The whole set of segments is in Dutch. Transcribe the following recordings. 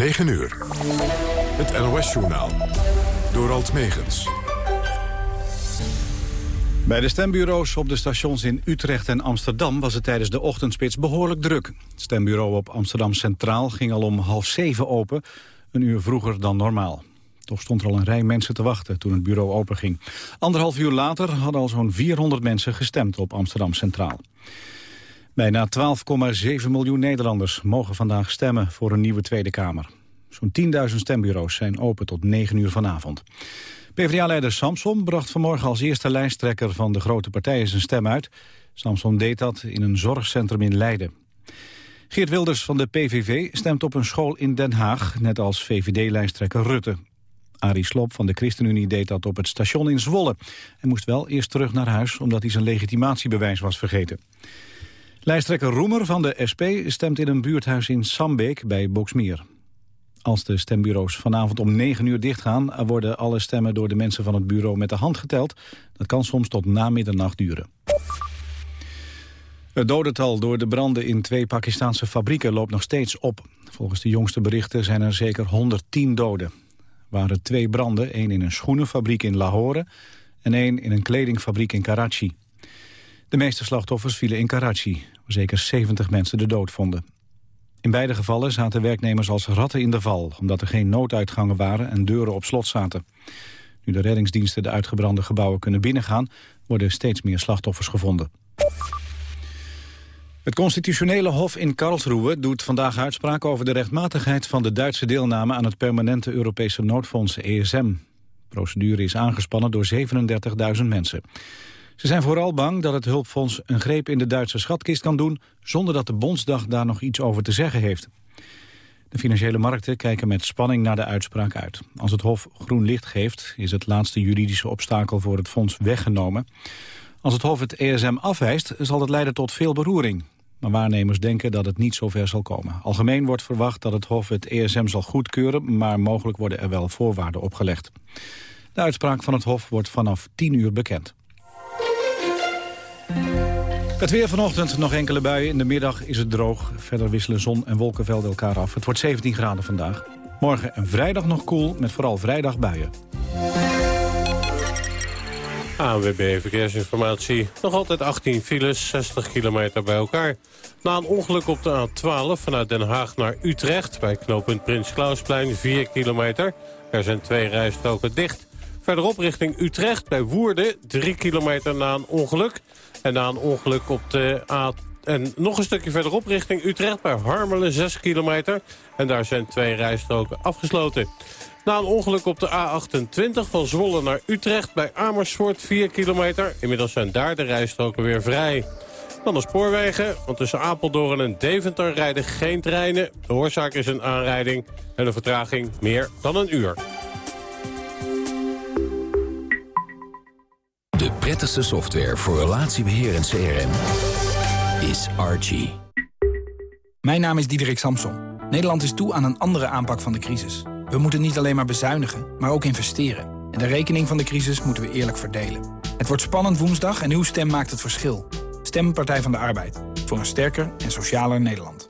9 uur. Het NOS-journaal. Door Alt Megens. Bij de stembureaus op de stations in Utrecht en Amsterdam was het tijdens de ochtendspits behoorlijk druk. Het stembureau op Amsterdam Centraal ging al om half zeven open, een uur vroeger dan normaal. Toch stond er al een rij mensen te wachten toen het bureau openging. Anderhalf uur later hadden al zo'n 400 mensen gestemd op Amsterdam Centraal. Bijna 12,7 miljoen Nederlanders mogen vandaag stemmen voor een nieuwe Tweede Kamer. Zo'n 10.000 stembureaus zijn open tot 9 uur vanavond. PvdA-leider Samson bracht vanmorgen als eerste lijsttrekker van de grote partijen zijn stem uit. Samson deed dat in een zorgcentrum in Leiden. Geert Wilders van de PVV stemt op een school in Den Haag, net als VVD-lijsttrekker Rutte. Arie Slob van de ChristenUnie deed dat op het station in Zwolle. Hij moest wel eerst terug naar huis omdat hij zijn legitimatiebewijs was vergeten. Lijsttrekker Roemer van de SP stemt in een buurthuis in Sambeek bij Boksmeer. Als de stembureaus vanavond om 9 uur dichtgaan... worden alle stemmen door de mensen van het bureau met de hand geteld. Dat kan soms tot na middernacht duren. Het dodental door de branden in twee Pakistanse fabrieken loopt nog steeds op. Volgens de jongste berichten zijn er zeker 110 doden. Waren twee branden, één in een schoenenfabriek in Lahore... en één in een kledingfabriek in Karachi. De meeste slachtoffers vielen in Karachi, waar zeker 70 mensen de dood vonden. In beide gevallen zaten werknemers als ratten in de val... omdat er geen nooduitgangen waren en deuren op slot zaten. Nu de reddingsdiensten de uitgebrande gebouwen kunnen binnengaan... worden steeds meer slachtoffers gevonden. Het constitutionele hof in Karlsruhe doet vandaag uitspraak over de rechtmatigheid van de Duitse deelname aan het permanente Europese noodfonds ESM. De procedure is aangespannen door 37.000 mensen. Ze zijn vooral bang dat het hulpfonds een greep in de Duitse schatkist kan doen... zonder dat de Bondsdag daar nog iets over te zeggen heeft. De financiële markten kijken met spanning naar de uitspraak uit. Als het Hof groen licht geeft, is het laatste juridische obstakel voor het fonds weggenomen. Als het Hof het ESM afwijst, zal het leiden tot veel beroering. Maar waarnemers denken dat het niet zover zal komen. Algemeen wordt verwacht dat het Hof het ESM zal goedkeuren... maar mogelijk worden er wel voorwaarden opgelegd. De uitspraak van het Hof wordt vanaf 10 uur bekend. Het weer vanochtend, nog enkele buien. In de middag is het droog. Verder wisselen zon en wolkenvelden elkaar af. Het wordt 17 graden vandaag. Morgen en vrijdag nog koel, met vooral vrijdag buien. ANWB Verkeersinformatie. Nog altijd 18 files, 60 kilometer bij elkaar. Na een ongeluk op de A12 vanuit Den Haag naar Utrecht... bij knooppunt Prins Klausplein, 4 kilometer. Er zijn twee rijstroken dicht. Verderop richting Utrecht bij Woerden, 3 kilometer na een ongeluk. En na een ongeluk op de A... En nog een stukje verderop richting Utrecht bij Harmelen, 6 kilometer. En daar zijn twee rijstroken afgesloten. Na een ongeluk op de A28 van Zwolle naar Utrecht bij Amersfoort, 4 kilometer. Inmiddels zijn daar de rijstroken weer vrij. Dan de spoorwegen, want tussen Apeldoorn en Deventer rijden geen treinen. De oorzaak is een aanrijding en de vertraging meer dan een uur. De prettigste software voor relatiebeheer en CRM is Archie. Mijn naam is Diederik Samson. Nederland is toe aan een andere aanpak van de crisis. We moeten niet alleen maar bezuinigen, maar ook investeren. En de rekening van de crisis moeten we eerlijk verdelen. Het wordt spannend woensdag en uw stem maakt het verschil. Stem Partij van de Arbeid. Voor een sterker en socialer Nederland.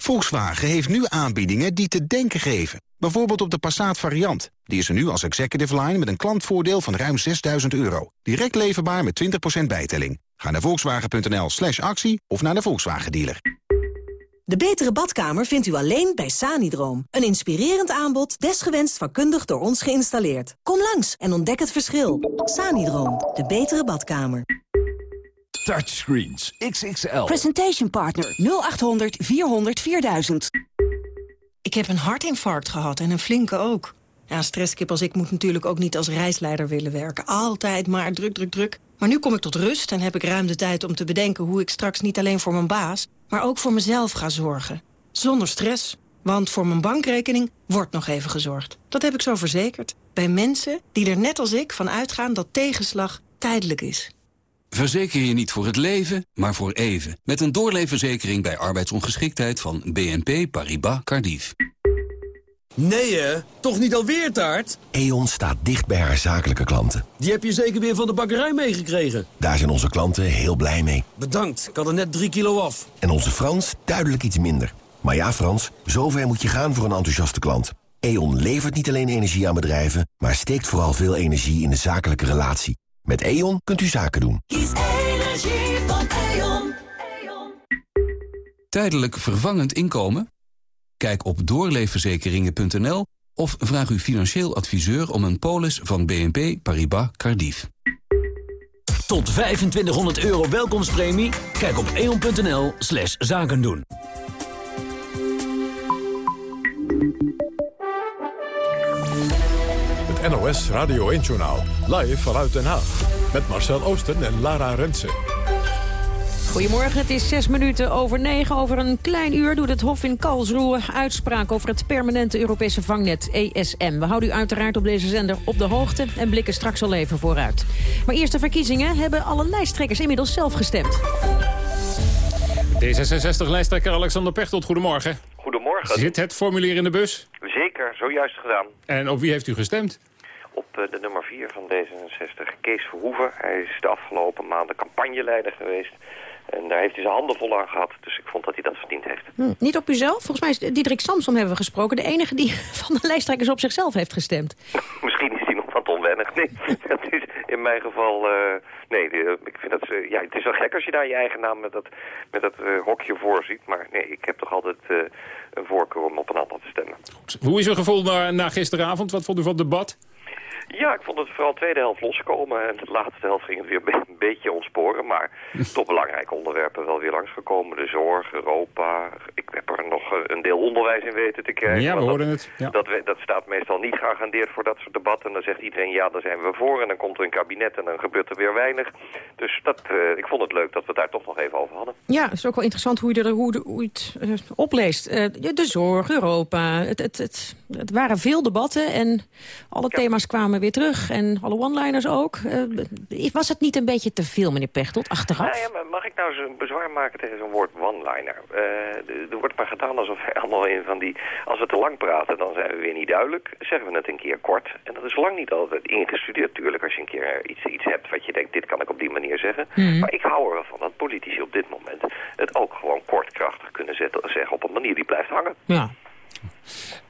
Volkswagen heeft nu aanbiedingen die te denken geven. Bijvoorbeeld op de Passat variant. Die is er nu als executive line met een klantvoordeel van ruim 6000 euro. Direct leverbaar met 20% bijtelling. Ga naar volkswagen.nl slash actie of naar de Volkswagen dealer. De betere badkamer vindt u alleen bij Sanidroom. Een inspirerend aanbod, desgewenst vakkundig door ons geïnstalleerd. Kom langs en ontdek het verschil. Sanidroom, de betere badkamer. Touchscreens XXL. Presentation Partner 0800 400 4000. Ik heb een hartinfarct gehad en een flinke ook. Ja, stresskip als ik moet natuurlijk ook niet als reisleider willen werken. Altijd maar druk, druk, druk. Maar nu kom ik tot rust en heb ik ruim de tijd om te bedenken... hoe ik straks niet alleen voor mijn baas, maar ook voor mezelf ga zorgen. Zonder stress, want voor mijn bankrekening wordt nog even gezorgd. Dat heb ik zo verzekerd. Bij mensen die er net als ik van uitgaan dat tegenslag tijdelijk is. Verzeker je niet voor het leven, maar voor even. Met een doorleefverzekering bij arbeidsongeschiktheid van BNP Paribas Cardiff. Nee hè? Toch niet alweer taart? E.ON staat dicht bij haar zakelijke klanten. Die heb je zeker weer van de bakkerij meegekregen. Daar zijn onze klanten heel blij mee. Bedankt, ik had er net drie kilo af. En onze Frans duidelijk iets minder. Maar ja Frans, zover moet je gaan voor een enthousiaste klant. E.ON levert niet alleen energie aan bedrijven... maar steekt vooral veel energie in de zakelijke relatie. Met E.ON kunt u zaken doen. Kies energie van E.ON. Tijdelijk vervangend inkomen? Kijk op doorleefverzekeringen.nl of vraag uw financieel adviseur om een polis van BNP Paribas Cardiff. Tot 2500 euro welkomstpremie? Kijk op eon.nl slash zaken NOS Radio 1-journaal. Live vanuit Den Haag. Met Marcel Oosten en Lara Rensen. Goedemorgen, het is zes minuten over negen. Over een klein uur doet het Hof in Karlsruhe uitspraak over het permanente Europese vangnet ESM. We houden u uiteraard op deze zender op de hoogte en blikken straks al even vooruit. Maar eerst de verkiezingen hebben alle lijsttrekkers inmiddels zelf gestemd. D66-lijsttrekker Alexander Pechtold, goedemorgen. Goedemorgen. Zit het formulier in de bus? Zeker, zojuist gedaan. En op wie heeft u gestemd? Op eh, de nummer 4 van D66, Kees Verhoeven. Hij is de afgelopen maanden campagneleider geweest. En daar heeft hij zijn handen vol aan gehad. Dus ik vond dat hij dat verdiend heeft. Hm, niet op uzelf? Volgens mij is Diederik Samsom hebben we gesproken. De enige die van de lijsttrekkers op zichzelf heeft gestemd. Misschien is hij nog wat onwennig. Nee, dat is in mijn geval... eh, nee, de- ik vind dat... eh, ja, het is wel gek als je daar je eigen naam met dat, met dat eh, hokje voor ziet. Maar nee, ik heb toch altijd eh, een voorkeur om op een ander te stemmen. Hoe is uw gevoel na, na gisteravond? Wat vond u van het debat? Ja, ik vond het vooral de tweede helft loskomen. En de laatste helft ging het weer een be- een beetje ontsporen. Maar toch belangrijke onderwerpen wel weer langsgekomen. De zorg, Europa. Ik heb er nog eh, een deel onderwijs in weten te krijgen. Ja, we hoorden dat, het. Ja. Dat, dat staat meestal niet geagendeerd voor dat soort debatten. En dan zegt iedereen, ja, daar zijn we voor. En dan komt er een kabinet en dan gebeurt er weer weinig. Dus dat, eh, ik vond het leuk dat we het daar toch nog even over hadden. Ja, het is ook wel interessant hoe je, er, hoe, de- hoe je het eh, opleest. De zorg, Europa. Het, het, het, het waren veel debatten en alle thema's kwamen weer terug. En alle one-liners ook. Eh, was het niet een beetje te veel, meneer Pechtold, achteraf? Nou ja, maar mag ik nou zo'n bezwaar maken tegen zo'n woord one-liner? Eh, er wordt maar gedaan alsof wij allemaal in van die... Als we te lang praten, dan zijn we weer niet duidelijk. Zeggen we het een keer kort. En dat is lang niet altijd ingestudeerd natuurlijk. Als je een keer iets, iets hebt wat je denkt, dit kan ik op die manier zeggen. Mhm. Maar ik hou er wel van dat politici op dit moment het ook gewoon kort krachtig kunnen zetten, zeggen op een manier die blijft hangen. Ja.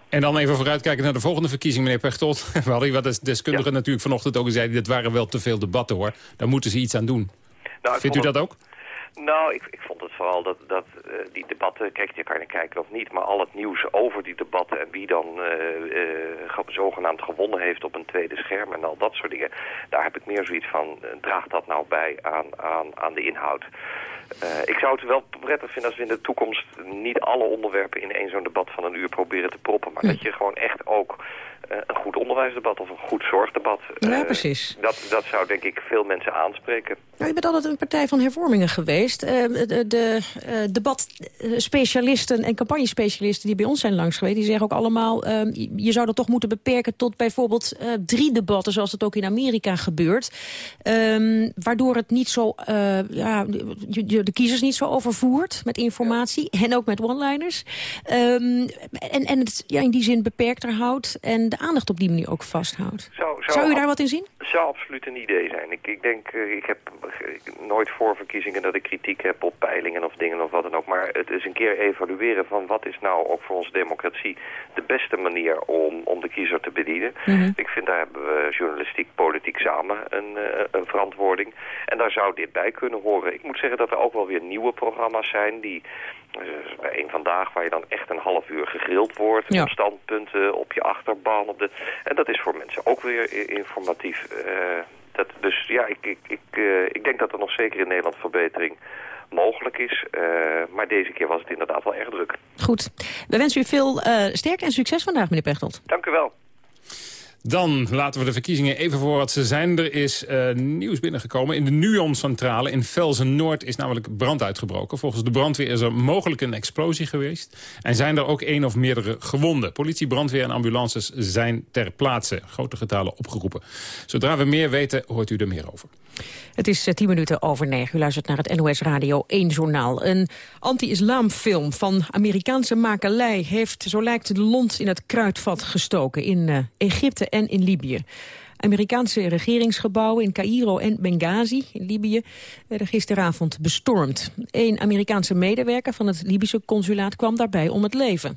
En dan even vooruitkijken naar de volgende verkiezing, meneer Pechtold. We hadden wat des- deskundigen natuurlijk vanochtend ook gezegd... dit waren wel te veel debatten, hoor. Daar moeten ze iets aan doen. Nou, Vindt u dat ook? Nou, ik, ik vond het vooral dat, dat eh, die debatten, kijk, je kan er kijken of niet, maar al het nieuws over die debatten en wie dan ge- zogenaamd gewonnen heeft op een tweede scherm en al dat soort dingen, daar heb ik meer zoiets van, draagt dat nou bij aan, aan, aan de inhoud? Ik zou het wel prettig vinden als we in de toekomst niet alle onderwerpen in één zo'n debat van een uur proberen te proppen, maar dat je gewoon echt ook een goed onderwijsdebat of een goed zorgdebat, Ja, precies. dat, dat zou denk ik veel mensen aanspreken. Nou, u bent altijd een partij van hervormingen geweest. Eh, de de eh, debatspecialisten en campagnespecialisten die bij ons zijn langs geweest... die zeggen ook allemaal, eh, je zou dat toch moeten beperken tot bijvoorbeeld eh, drie debatten... zoals het ook in Amerika gebeurt. Ehm, waardoor het niet zo, ja, de kiezers niet zo overvoert met informatie... en ook met one-liners. Ehm, en en het ja, in die zin beperkter houdt en de aandacht op die manier ook vasthoudt. Zou, Zou u daar wat in zien? zou absoluut een idee zijn. Ik, ik denk, ik heb nooit voor verkiezingen dat ik kritiek heb op peilingen of dingen of wat dan ook. Maar het is een keer evalueren van wat is nou ook voor onze democratie de beste manier om, om de kiezer te bedienen. Mhm. Ik vind daar hebben we journalistiek, politiek samen een, eh, een verantwoording. En daar zou dit bij kunnen horen. Ik moet zeggen dat er ook wel weer nieuwe programma's zijn die... eh, bij een vandaag waar je dan echt een half uur gegrild wordt. Ja. Op standpunten, op je achterban. Op de, en dat is voor mensen ook weer informatief. Eh, dat, dus ja, ik, ik, ik, eh, ik denk dat er nog zeker in Nederland verbetering mogelijk is. Eh, maar deze keer was het inderdaad wel erg druk. Goed. We wensen u veel eh sterkte en succes vandaag, meneer Pechtold. Dank u wel. Dan laten we de verkiezingen even voor wat ze zijn. Er is uh, nieuws binnengekomen. In de Nuon-centrale in Velzen-Noord is namelijk brand uitgebroken. Volgens de brandweer is er mogelijk een explosie geweest. En zijn er ook één of meerdere gewonden. Politie, brandweer en ambulances zijn ter plaatse. Grote getalen opgeroepen. Zodra we meer weten, hoort u er meer over. Het is eh, tien minuten over negen. U luistert naar het NOS Radio 1 Journaal. Een anti-islamfilm van Amerikaanse makelij... heeft, zo lijkt de lont in het kruidvat gestoken in uh, Egypte en in Libië. Amerikaanse regeringsgebouwen in Cairo en Benghazi in Libië werden gisteravond bestormd. Een Amerikaanse medewerker van het Libische consulaat kwam daarbij om het leven.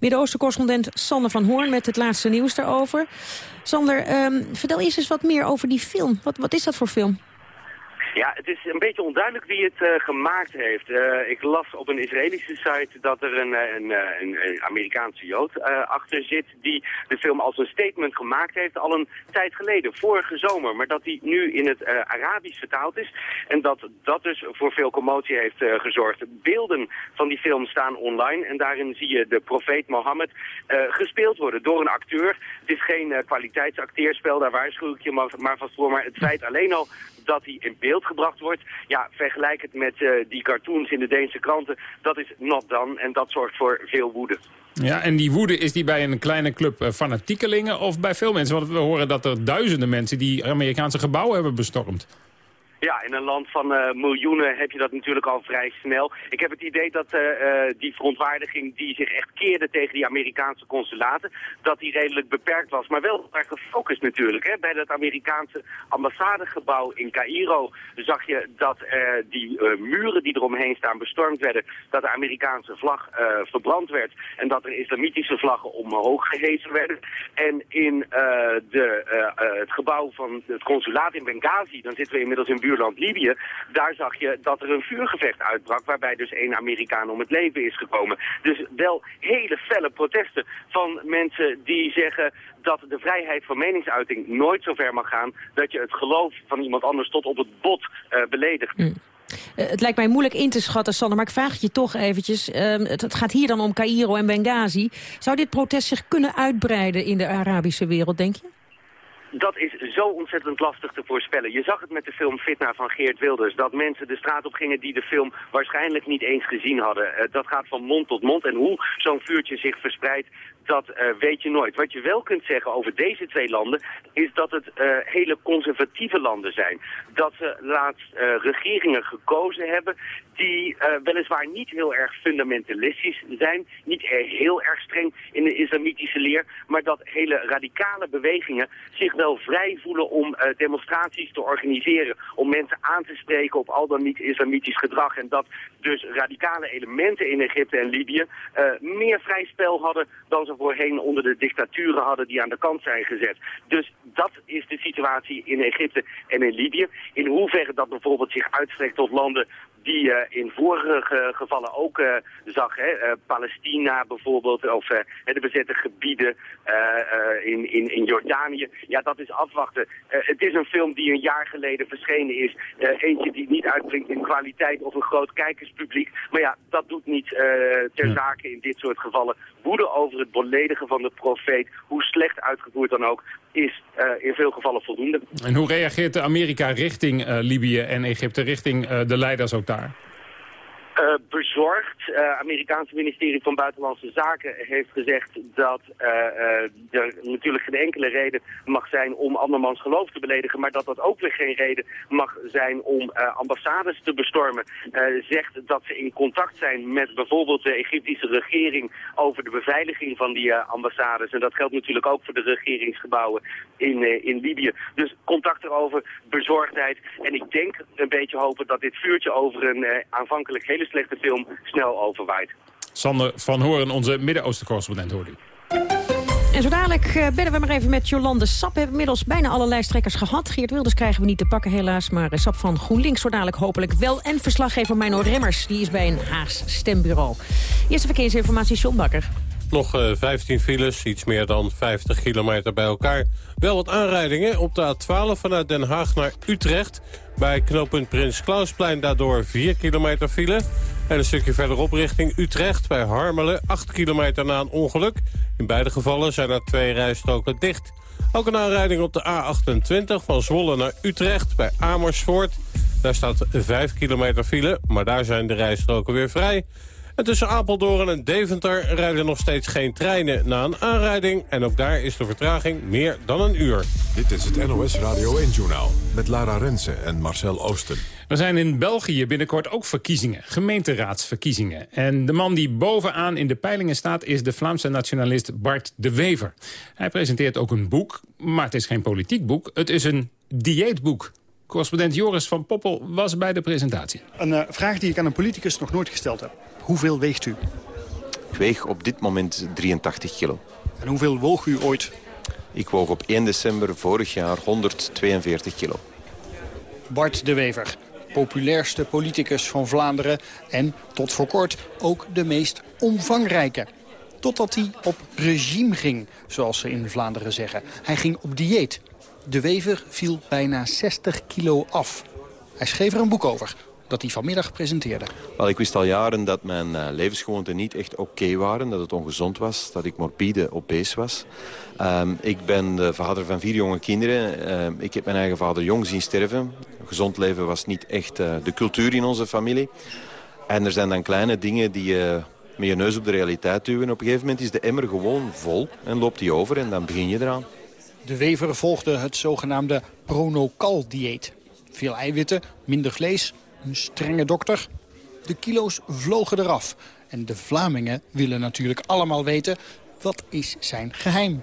Midden-Oosten-correspondent Sander van Hoorn met het laatste nieuws daarover. Sander, um, vertel eerst eens wat meer over die film. Wat, wat is dat voor film? Ja, het is een beetje onduidelijk wie het uh, gemaakt heeft. Uh, ik las op een Israëlische site dat er een, een, een, een Amerikaanse Jood achter zit... die de film als een statement gemaakt heeft al een tijd geleden, vorige zomer. Maar dat die nu in het Arabisch vertaald is. En dat dat dus voor veel commotie heeft gezorgd. Beelden van die film staan online en daarin zie je de profeet Mohammed gespeeld worden door een acteur. Het is geen kwaliteitsacteerspel, daar waarschuw ik je maar vast voor. Maar het feit alleen al dat hij in beeld gebracht wordt. Ja, vergelijk het met uh, die cartoons in de Deense kranten. Dat is not done en dat zorgt voor veel woede. Ja, en die woede, is die bij een kleine club uh, fanatiekelingen of bij veel mensen? Want we horen dat er duizenden mensen die Amerikaanse gebouwen hebben bestormd. Ja, in een land van uh, miljoenen heb je dat natuurlijk al vrij snel. Ik heb het idee dat uh, uh, die verontwaardiging die zich echt keerde tegen die Amerikaanse consulaten, dat die redelijk beperkt was. Maar wel erg gefocust natuurlijk. Hè. Bij dat Amerikaanse ambassadegebouw in Cairo zag je dat die muren die eromheen staan bestormd werden, dat de Amerikaanse vlag verbrand werd en dat er islamitische vlaggen omhoog gehezen werden. En in de, het gebouw van het consulaat in Benghazi, dan zitten we inmiddels in buurt buurland Libië, daar zag je dat er een vuurgevecht uitbrak, waarbij dus één Amerikaan om het leven is gekomen. Dus wel hele felle protesten van mensen die zeggen dat de vrijheid van meningsuiting nooit zo ver mag gaan dat je het geloof van iemand anders tot op het bot uh, beledigt. Mm. Uh, het lijkt mij moeilijk in te schatten, Sander, maar ik vraag je toch eventjes. Uh, het, het, gaat hier dan om Cairo en Benghazi. Zou dit protest zich kunnen uitbreiden in de Arabische wereld, denk je? Dat is zo ontzettend lastig te voorspellen. Je zag het met de film Fitna van Geert Wilders. Dat mensen de straat op gingen die de film waarschijnlijk niet eens gezien hadden. Uh, dat gaat van mond tot mond. En hoe zo'n vuurtje zich verspreidt, dat uh, weet je nooit. Wat je wel kunt zeggen over deze twee landen... is dat het uh, hele conservatieve landen zijn. Dat ze laatst uh, regeringen gekozen hebben... die weliswaar niet heel erg fundamentalistisch zijn... niet heel erg streng in de islamitische leer... maar dat hele radicale bewegingen zich wel vrij voelen... om demonstraties te organiseren... om mensen aan te spreken op al dan niet islamitisch gedrag... en dat dus radicale elementen in Egypte en Libië... meer vrij spel hadden dan ze voorheen onder de dictaturen hadden die aan de kant zijn gezet. Dus dat is de situatie in Egypte en in Libië. In hoeverre dat bijvoorbeeld zich uitstrekt tot landen die uh, in vorige gevallen ook uh, zag. Hè? Uh, Palestina bijvoorbeeld, of de bezette gebieden in, in, in Jordanië. Ja, dat is afwachten. het is een film die een jaar geleden verschenen is. eentje die niet uitbrengt in kwaliteit of een groot kijkerspubliek. Maar ja, dat doet niet ter zake in dit soort gevallen. Woede over het beledigen van de profeet, hoe slecht uitgevoerd dan ook, is in veel gevallen voldoende. En hoe reageert Amerika richting Libië en Egypte, richting de leiders ook daar? Uh, bezorgd. Het uh, Amerikaanse ministerie van Buitenlandse Zaken heeft gezegd dat uh, er natuurlijk geen enkele reden mag zijn om andermans geloof te beledigen, maar dat dat ook weer geen reden mag zijn om ambassades te bestormen. zegt dat ze in contact zijn met bijvoorbeeld de Egyptische regering over de beveiliging van die ambassades. En dat geldt natuurlijk ook voor de regeringsgebouwen in, in Libië. Dus contact erover, bezorgdheid. En ik denk een beetje hopen dat dit vuurtje over een aanvankelijk hele slechte film snel overwaait. Sander van Horen, onze Midden-Oosten-correspondent, hoort u. En zo dadelijk uh, bellen we maar even met Jolande Sap. We hebben inmiddels bijna alle lijsttrekkers gehad. Geert Wilders krijgen we niet te pakken helaas. Maar uh, Sap van GroenLinks zo dadelijk hopelijk wel. En verslaggever Mino Remmers, die is bij een Haags stembureau. Eerste verkeersinformatie, John Bakker. Nog uh, 15 files, iets meer dan 50 kilometer bij elkaar. Wel wat aanrijdingen op de A12 vanuit Den Haag naar Utrecht. Bij knooppunt Prins Klausplein daardoor 4 kilometer file. En een stukje verderop richting Utrecht bij Harmelen 8 kilometer na een ongeluk. In beide gevallen zijn er twee rijstroken dicht. Ook een aanrijding op de A28 van Zwolle naar Utrecht bij Amersfoort. Daar staat 5 kilometer file, maar daar zijn de rijstroken weer vrij. En tussen Apeldoorn en Deventer rijden nog steeds geen treinen na een aanrijding. En ook daar is de vertraging meer dan een uur. Dit is het NOS Radio 1-journaal met Lara Rensen en Marcel Oosten. Er zijn in België binnenkort ook verkiezingen, gemeenteraadsverkiezingen. En de man die bovenaan in de peilingen staat is de Vlaamse nationalist Bart de Wever. Hij presenteert ook een boek, maar het is geen politiek boek. Het is een dieetboek. Correspondent Joris van Poppel was bij de presentatie. Een uh, vraag die ik aan een politicus nog nooit gesteld heb. Hoeveel weegt u? Ik weeg op dit moment 83 kilo. En hoeveel woog u ooit? Ik woog op 1 december vorig jaar 142 kilo. Bart de Wever, populairste politicus van Vlaanderen... en tot voor kort ook de meest omvangrijke. Totdat hij op regime ging, zoals ze in Vlaanderen zeggen. Hij ging op dieet. De Wever viel bijna 60 kilo af. Hij schreef er een boek over, dat hij vanmiddag presenteerde. Wel, ik wist al jaren dat mijn uh, levensgewoonten niet echt oké waren. Dat het ongezond was, dat ik morbide obese was. Um, ik ben de vader van vier jonge kinderen. Uh, ik heb mijn eigen vader jong zien sterven. Gezond leven was niet echt uh, de cultuur in onze familie. En er zijn dan kleine dingen die je met je neus op de realiteit duwen. Op een gegeven moment is de emmer gewoon vol en loopt die over en dan begin je eraan. De Wever volgde het zogenaamde Pronocal-dieet. Veel eiwitten, minder vlees, een strenge dokter. De kilo's vlogen eraf. En de Vlamingen willen natuurlijk allemaal weten... wat is zijn geheim?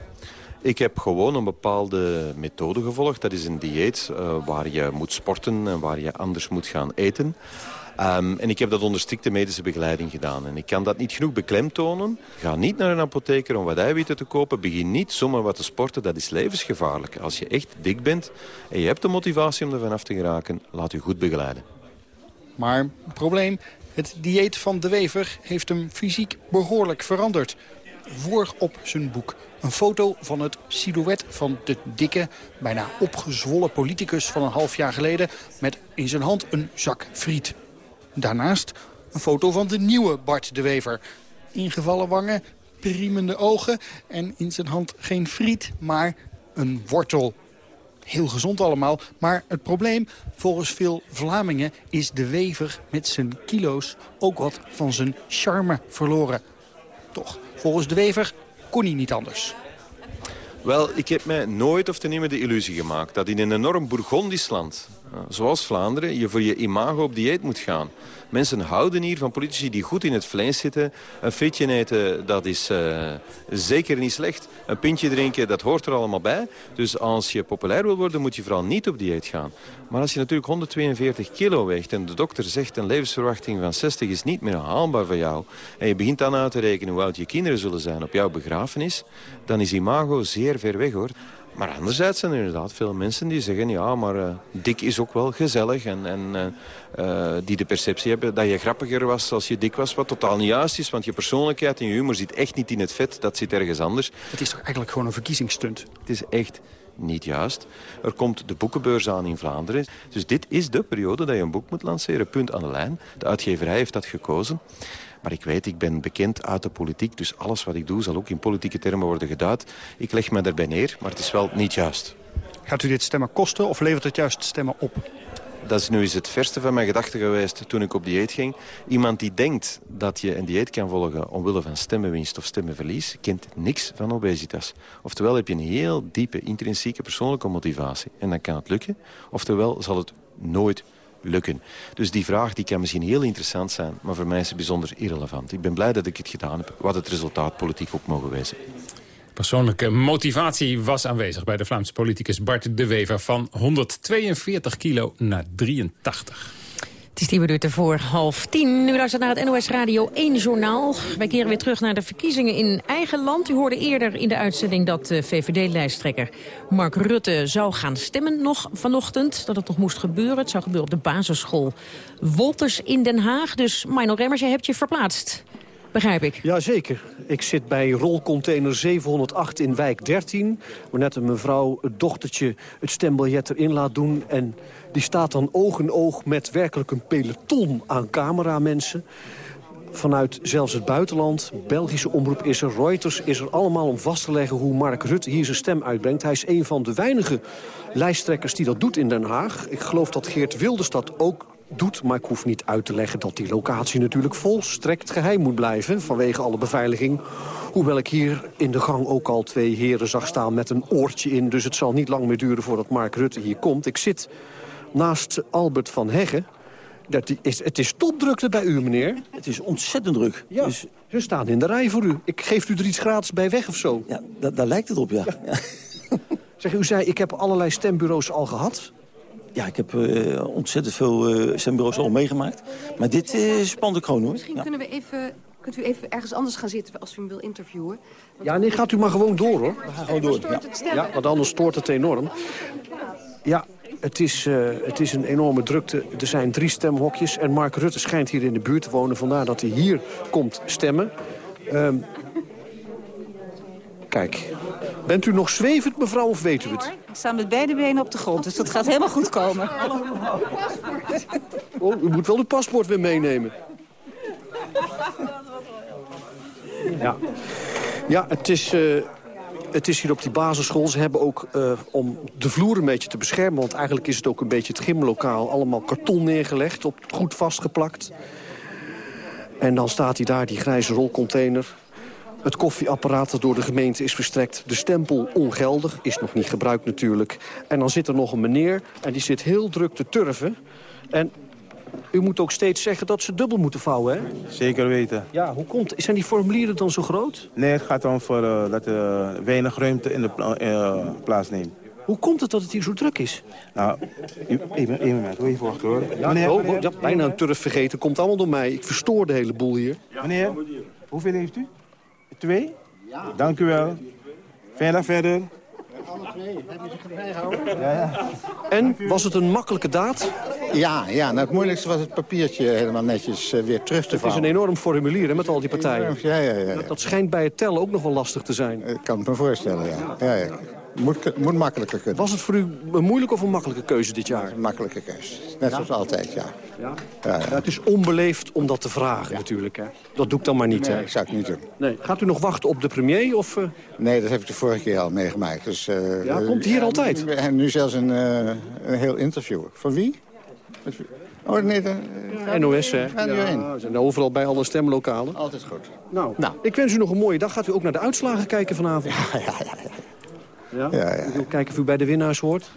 Ik heb gewoon een bepaalde methode gevolgd. Dat is een dieet uh, waar je moet sporten en waar je anders moet gaan eten. Um, en ik heb dat onder strikte medische begeleiding gedaan. En ik kan dat niet genoeg beklemtonen. Ga niet naar een apotheker om wat eiwitten te kopen. Begin niet zomaar wat te sporten. Dat is levensgevaarlijk. Als je echt dik bent en je hebt de motivatie om er vanaf te geraken... laat u goed begeleiden. Maar probleem, het dieet van de Wever heeft hem fysiek behoorlijk veranderd. Voor op zijn boek een foto van het silhouet van de dikke, bijna opgezwollen politicus van een half jaar geleden... met in zijn hand een zak friet. Daarnaast een foto van de nieuwe Bart de Wever. Ingevallen wangen, priemende ogen en in zijn hand geen friet, maar een wortel. Heel gezond allemaal, maar het probleem, volgens veel Vlamingen... is de Wever met zijn kilo's ook wat van zijn charme verloren. Toch, volgens de Wever kon hij niet anders. Wel, ik heb mij nooit of te nemen de illusie gemaakt... dat in een enorm Bourgondisch land, zoals Vlaanderen... je voor je imago op dieet moet gaan. Mensen houden hier van politici die goed in het vlees zitten. Een frietje eten, dat is uh, zeker niet slecht. Een pintje drinken, dat hoort er allemaal bij. Dus als je populair wil worden, moet je vooral niet op dieet gaan. Maar als je natuurlijk 142 kilo weegt en de dokter zegt... een levensverwachting van 60 is niet meer haalbaar voor jou... en je begint dan uit te rekenen hoe oud je kinderen zullen zijn op jouw begrafenis... dan is imago zeer ver weg, hoor. Maar anderzijds zijn er inderdaad veel mensen die zeggen... ja, maar uh, dik is ook wel gezellig. En, en uh, uh, die de perceptie hebben dat je grappiger was als je dik was. Wat totaal niet juist is, want je persoonlijkheid en je humor zit echt niet in het vet. Dat zit ergens anders. Het is toch eigenlijk gewoon een verkiezingsstunt? Het is echt niet juist. Er komt de boekenbeurs aan in Vlaanderen. Dus dit is de periode dat je een boek moet lanceren. Punt aan de lijn. De uitgeverij heeft dat gekozen. Maar ik weet, ik ben bekend uit de politiek, dus alles wat ik doe zal ook in politieke termen worden geduid. Ik leg me daarbij neer, maar het is wel niet juist. Gaat u dit stemmen kosten of levert het juist stemmen op? Dat is nu eens het verste van mijn gedachten geweest toen ik op dieet ging. Iemand die denkt dat je een dieet kan volgen omwille van stemmenwinst of stemmenverlies... kent niks van obesitas. Oftewel heb je een heel diepe, intrinsieke persoonlijke motivatie. En dan kan het lukken. Oftewel zal het nooit lukken. Dus die vraag die kan misschien heel interessant zijn, maar voor mij is het bijzonder irrelevant. Ik ben blij dat ik het gedaan heb, wat het resultaat politiek ook mogen wezen. Persoonlijke motivatie was aanwezig bij de Vlaamse politicus Bart de Wever... van 142 kilo naar 83. Het is tien minuten voor half tien. Nu luistert naar het NOS Radio 1-journaal. Wij keren weer terug naar de verkiezingen in eigen land. U hoorde eerder in de uitzending dat VVD-lijsttrekker Mark Rutte zou gaan stemmen nog vanochtend. Dat het nog moest gebeuren. Het zou gebeuren op de basisschool Wolters in Den Haag. Dus Mino Remmers, jij hebt je verplaatst. Begrijp ik. Jazeker. Ik zit bij rolcontainer 708 in wijk 13... waar net een mevrouw het dochtertje het stembiljet erin laat doen... en die staat dan oog in oog met werkelijk een peloton aan cameramensen. vanuit zelfs het buitenland. Belgische omroep is er, Reuters is er allemaal om vast te leggen... hoe Mark Rutte hier zijn stem uitbrengt. Hij is een van de weinige lijsttrekkers die dat doet in Den Haag. Ik geloof dat Geert Wilders dat ook doet. Maar ik hoef niet uit te leggen dat die locatie natuurlijk volstrekt geheim moet blijven... vanwege alle beveiliging. Hoewel ik hier in de gang ook al twee heren zag staan met een oortje in. Dus het zal niet lang meer duren voordat Mark Rutte hier komt. Ik zit naast Albert van Heggen. Dat is, het is topdrukte bij u, meneer. Het is ontzettend druk. Ja, dus... ze staan in de rij voor u. Ik geef u er iets gratis bij weg of zo. Ja, daar lijkt het op, ja. ja. zeg, u zei, ik heb allerlei stembureaus al gehad. Ja, ik heb uh, ontzettend veel uh, stembureaus al meegemaakt. Maar dit uh, spant ik gewoon, hoor. Misschien ja. kunnen we even... Kunt u even ergens anders gaan zitten als u hem wil interviewen? Want ja, nee, gaat u maar gewoon door, hoor. We gaan gewoon door. Ja. ja, want anders stoort het enorm. Ja, het is, uh, het is een enorme drukte. Er zijn drie stemhokjes en Mark Rutte schijnt hier in de buurt te wonen. Vandaar dat hij hier komt stemmen. Um, kijk, bent u nog zwevend, mevrouw, of weet u het? Ik sta met beide benen op de grond, dus dat gaat helemaal goed komen. Oh, u moet wel uw paspoort weer meenemen. Ja, ja het is... Uh, het is hier op die basisschool. Ze hebben ook, uh, om de vloer een beetje te beschermen... want eigenlijk is het ook een beetje het gymlokaal... allemaal karton neergelegd, op, goed vastgeplakt. En dan staat hij daar, die grijze rolcontainer. Het koffieapparaat dat door de gemeente is verstrekt. De stempel ongeldig, is nog niet gebruikt natuurlijk. En dan zit er nog een meneer en die zit heel druk te turven. En u moet ook steeds zeggen dat ze dubbel moeten vouwen, hè? Zeker weten. Ja, hoe komt, zijn die formulieren dan zo groot? Nee, het gaat om voor, uh, dat er uh, weinig ruimte in de pla uh, plaats neemt. Hoe komt het dat het hier zo druk is? Nou, even, even moment, even wachten hoor. Ja, meneer, oh, meneer, ja, bijna een turf vergeten, komt allemaal door mij. Ik verstoor de hele boel hier. Meneer, hoeveel heeft u? Twee? Ja. Dank u wel. Dag verder. Alle twee. Heb je ze bijgehouden? Ja, ja. En, was het een makkelijke daad? Ja, ja nou het moeilijkste was het papiertje helemaal netjes uh, weer terug te vouwen. Het is een enorm formulier hè, met al die partijen. Ja, ja, ja. Dat, dat schijnt bij het tellen ook nog wel lastig te zijn. Ik kan het me voorstellen, ja. ja, ja. Moet, moet makkelijker kunnen. Was het voor u een moeilijke of een makkelijke keuze dit jaar? Een makkelijke keuze. Net ja? zoals altijd, ja. Ja? Ja, ja. het is onbeleefd om dat te vragen natuurlijk. Hè? Dat doe ik dan maar niet. Nee, hè? ik zou het niet doen. Nee. Gaat u nog wachten op de premier? Of, uh... Nee, dat heb ik de vorige keer al meegemaakt. Dus, uh, ja, komt hier altijd? En nu zelfs een, uh, een heel interview. Van wie? Oh, nee, de, ja, NOS, hè? Ja, we zijn overal bij alle stemlokalen. Altijd goed. Nou, nou, ik wens u nog een mooie dag. Gaat u ook naar de uitslagen kijken vanavond? Ja, ja, ja. Ja? Ja, ja. Kijken of u bij de winnaars hoort.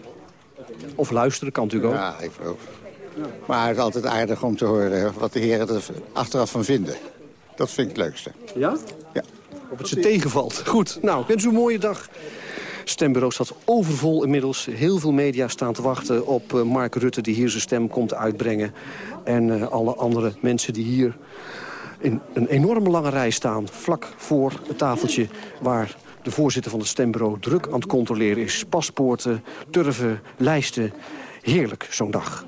Of luisteren, kan natuurlijk ook. Ja, ik ook. Ja. Maar het is altijd aardig om te horen wat de heren er achteraf van vinden. Dat vind ik het leukste. Ja? Ja. Of het ze tegenvalt. Goed, nou, ik wens u een mooie dag. Stembureau staat overvol inmiddels. Heel veel media staan te wachten op uh, Mark Rutte... die hier zijn stem komt uitbrengen. En uh, alle andere mensen die hier in een enorme lange rij staan... vlak voor het tafeltje waar de voorzitter van het stembureau druk aan het controleren is. Paspoorten, turven, lijsten. Heerlijk, zo'n dag.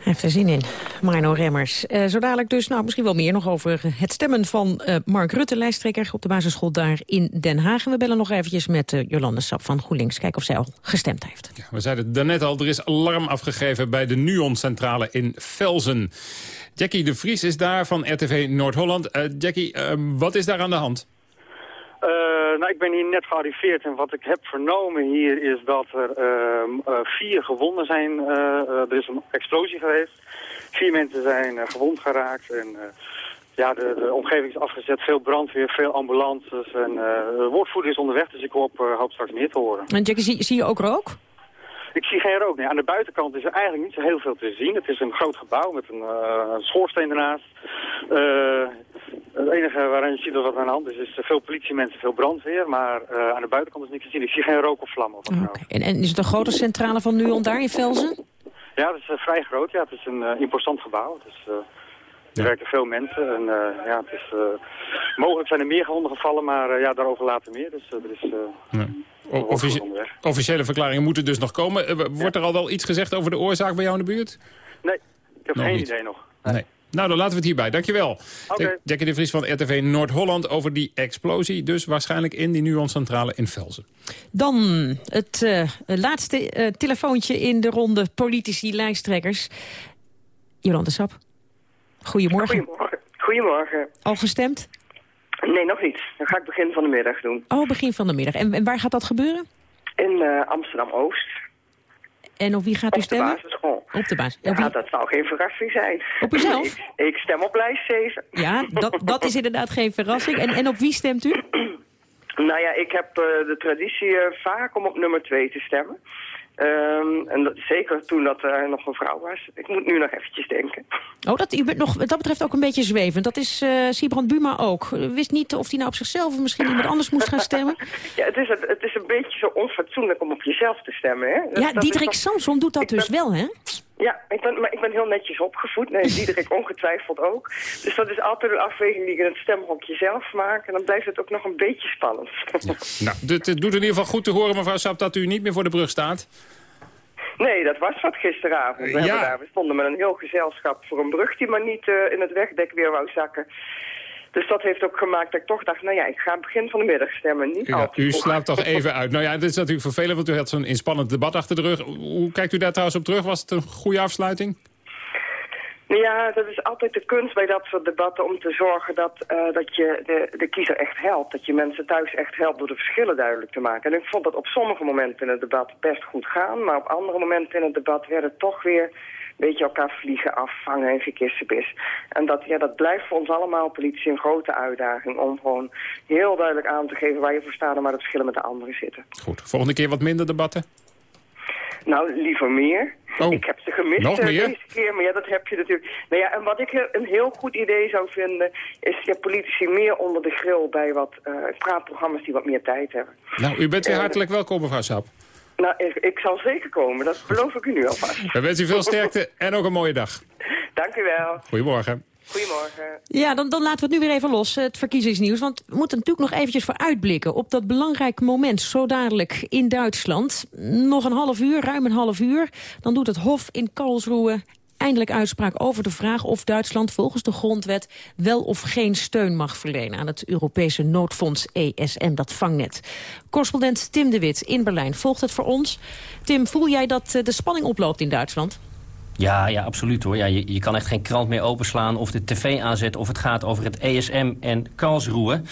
Hij heeft er zin in, Marno Remmers. Uh, zo dadelijk dus, nou, misschien wel meer nog over het stemmen van uh, Mark Rutte, lijsttrekker op de basisschool daar in Den Haag. En we bellen nog eventjes met uh, Jolande Sap van GroenLinks, kijken of zij al gestemd heeft. Ja, we zeiden het daarnet al, er is alarm afgegeven bij de Nuon-centrale in Velzen. Jackie de Vries is daar van RTV Noord-Holland. Jackie, wat is daar aan de hand? Uh, nou, ik ben hier net gearriveerd en wat ik heb vernomen hier is dat er uh, uh, vier gewonden zijn. er is een explosie geweest. Vier mensen zijn gewond geraakt en ja, de, de, omgeving is afgezet. Veel brandweer, veel ambulances en de woordvoerder is onderweg, dus ik hoop, hoop straks meer te horen. En Jackie, zie, zie je ook rook? Ik zie geen rook. Nee, aan de buitenkant is er eigenlijk niet zo heel veel te zien. Het is een groot gebouw met een, uh, een schoorsteen ernaast. Uh, het enige waarin je ziet dat wat aan de hand is, is veel politiemensen, veel brandweer. Maar uh, aan de buitenkant is niks te zien. Ik zie geen rook of vlam. Of okay. en, en, is het een grote centrale van Nuon daar in Velzen? Ja, het is vrij groot. Ja, het is een imposant gebouw. Dus, er werken veel mensen en ja, het is, mogelijk zijn er meer gewonden gevallen, maar ja, daarover later meer. Dus er is... Ja. Officiële verklaringen moeten dus nog komen. Wordt er al wel iets gezegd over de oorzaak bij jou in de buurt? Nee, ik heb nog geen niet. idee nog. Nee. Nou, dan laten we het hierbij. Dankjewel. Okay. Jackie de Vries van RTV Noord-Holland over die explosie. Dus waarschijnlijk in die Nuon-centrale in Velzen. Dan het uh, laatste uh, telefoontje in de ronde politici-lijsttrekkers. Jolande Sap, goedemorgen. Goedemorgen. Goedemorgen. Al gestemd? Nee, nog niet. Dat ga ik begin van de middag doen. Oh, begin van de middag. En, en waar gaat dat gebeuren? In eh, Amsterdam-Oost. En op wie gaat u Op de stemmen? basisschool. Op de basis. Ja, dat zou geen verrassing zijn. Op uzelf? ik, ik stem op lijst 7. Ja, dat, dat is inderdaad geen verrassing. En, en op wie stemt u? Nou ja, ik heb eh, de traditie eh, vaak om op nummer 2 te stemmen. Ehm, en dat, zeker toen dat er nog een vrouw was. Ik moet nu nog eventjes denken. Oh, dat, u bent nog, wat dat betreft ook een beetje zwevend. Dat is eh Siebrand Buma ook. Wist niet of hij nou op zichzelf of misschien iemand anders moest gaan stemmen. Ja, het is, een- het is een beetje zo onfatsoenlijk om op jezelf te stemmen, hè? Dat- Ja, dat Diederik toch- Samson doet dat dus wel, hè? Ja, ik ben, maar ik ben heel netjes opgevoed. Nee, Diederik ongetwijfeld ook. Dus dat is altijd een afweging die ik in het stemhokje zelf maak. En dan blijft het ook nog een beetje spannend. Nou, dit, dit doet in ieder geval goed te horen, mevrouw Sap, dat u niet meer voor de brug staat. Nee, dat was wat gisteravond. We, Ja. daar, we stonden met een heel gezelschap voor een brug die maar niet eh, in het wegdek weer wou zakken. Dus dat heeft ook gemaakt dat ik toch dacht, nou ja, ik ga begin van de middag stemmen. Niet Ja, u slaapt toch even uit. Nou ja, dit is natuurlijk vervelend, want u had zo'n inspannend debat achter de rug. Hoe kijkt u daar trouwens op terug? Was het een goede afsluiting? Nou Ja, dat is altijd de kunst bij dat soort debatten om te zorgen dat, eh, dat je de, de kiezer echt helpt. Dat je mensen thuis echt helpt door de verschillen duidelijk te maken. En ik vond dat op sommige momenten in het debat best goed gaan. Maar op andere momenten in het debat werd het toch weer beetje elkaar vliegen, afvangen en gekissenbis. En dat, ja, dat blijft voor ons allemaal politici een grote uitdaging. Om gewoon heel duidelijk aan te geven waar je voor staat en waar de verschillen met de anderen zitten. Goed, volgende keer wat minder debatten? Nou, liever meer. Oh, ik heb ze gemist nog eh, meer? deze keer, maar ja, dat heb je natuurlijk. Nou ja, en wat ik een heel goed idee zou vinden, is ja, politici meer onder de grill bij wat eh, praatprogramma's die wat meer tijd hebben. Nou, u bent weer Eh, hartelijk welkom, mevrouw Sap. Nou, ik, ik zal zeker komen, dat beloof ik u nu alvast. We wensen u veel sterkte en ook een mooie dag. Dank u wel. Goedemorgen. Goedemorgen. Ja, dan, dan laten we het nu weer even los, het verkiezingsnieuws. Want we moeten natuurlijk nog eventjes vooruitblikken op dat belangrijk moment, zo dadelijk in Duitsland. Nog een half uur, ruim een half uur, dan doet het Hof in Karlsruhe eindelijk uitspraak over de vraag of Duitsland volgens de grondwet wel of geen steun mag verlenen aan het Europese noodfonds ESM, dat vangnet. Correspondent Tim de Wit in Berlijn volgt het voor ons. Tim, voel jij dat eh, de spanning oploopt in Duitsland? Ja, ja, absoluut hoor. Ja, je, je kan echt geen krant meer openslaan of de tv aanzetten... of het gaat over het ESM en Karlsruhe.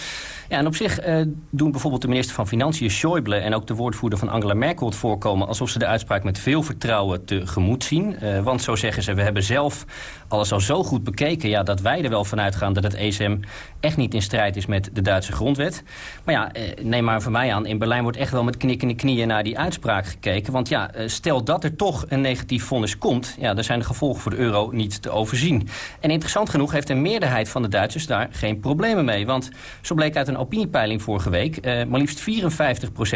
Ja, en op zich eh, doen bijvoorbeeld de minister van Financiën Schäuble... en ook de woordvoerder van Angela Merkel het voorkomen... alsof ze de uitspraak met veel vertrouwen tegemoet zien. Eh, want zo zeggen ze, we hebben zelf alles al zo goed bekeken... Ja, dat wij er wel vanuit gaan dat het ESM echt niet in strijd is met de Duitse grondwet. Maar ja, eh, neem maar van mij aan, in Berlijn wordt echt wel met knikkende knieën naar die uitspraak gekeken. Want ja, stel dat er toch een negatief vonnis komt... ja, dan zijn de gevolgen voor de euro niet te overzien. En interessant genoeg heeft een meerderheid van de Duitsers daar geen problemen mee. Want zo bleek uit een opiniepeiling vorige week... eh, maar liefst 54%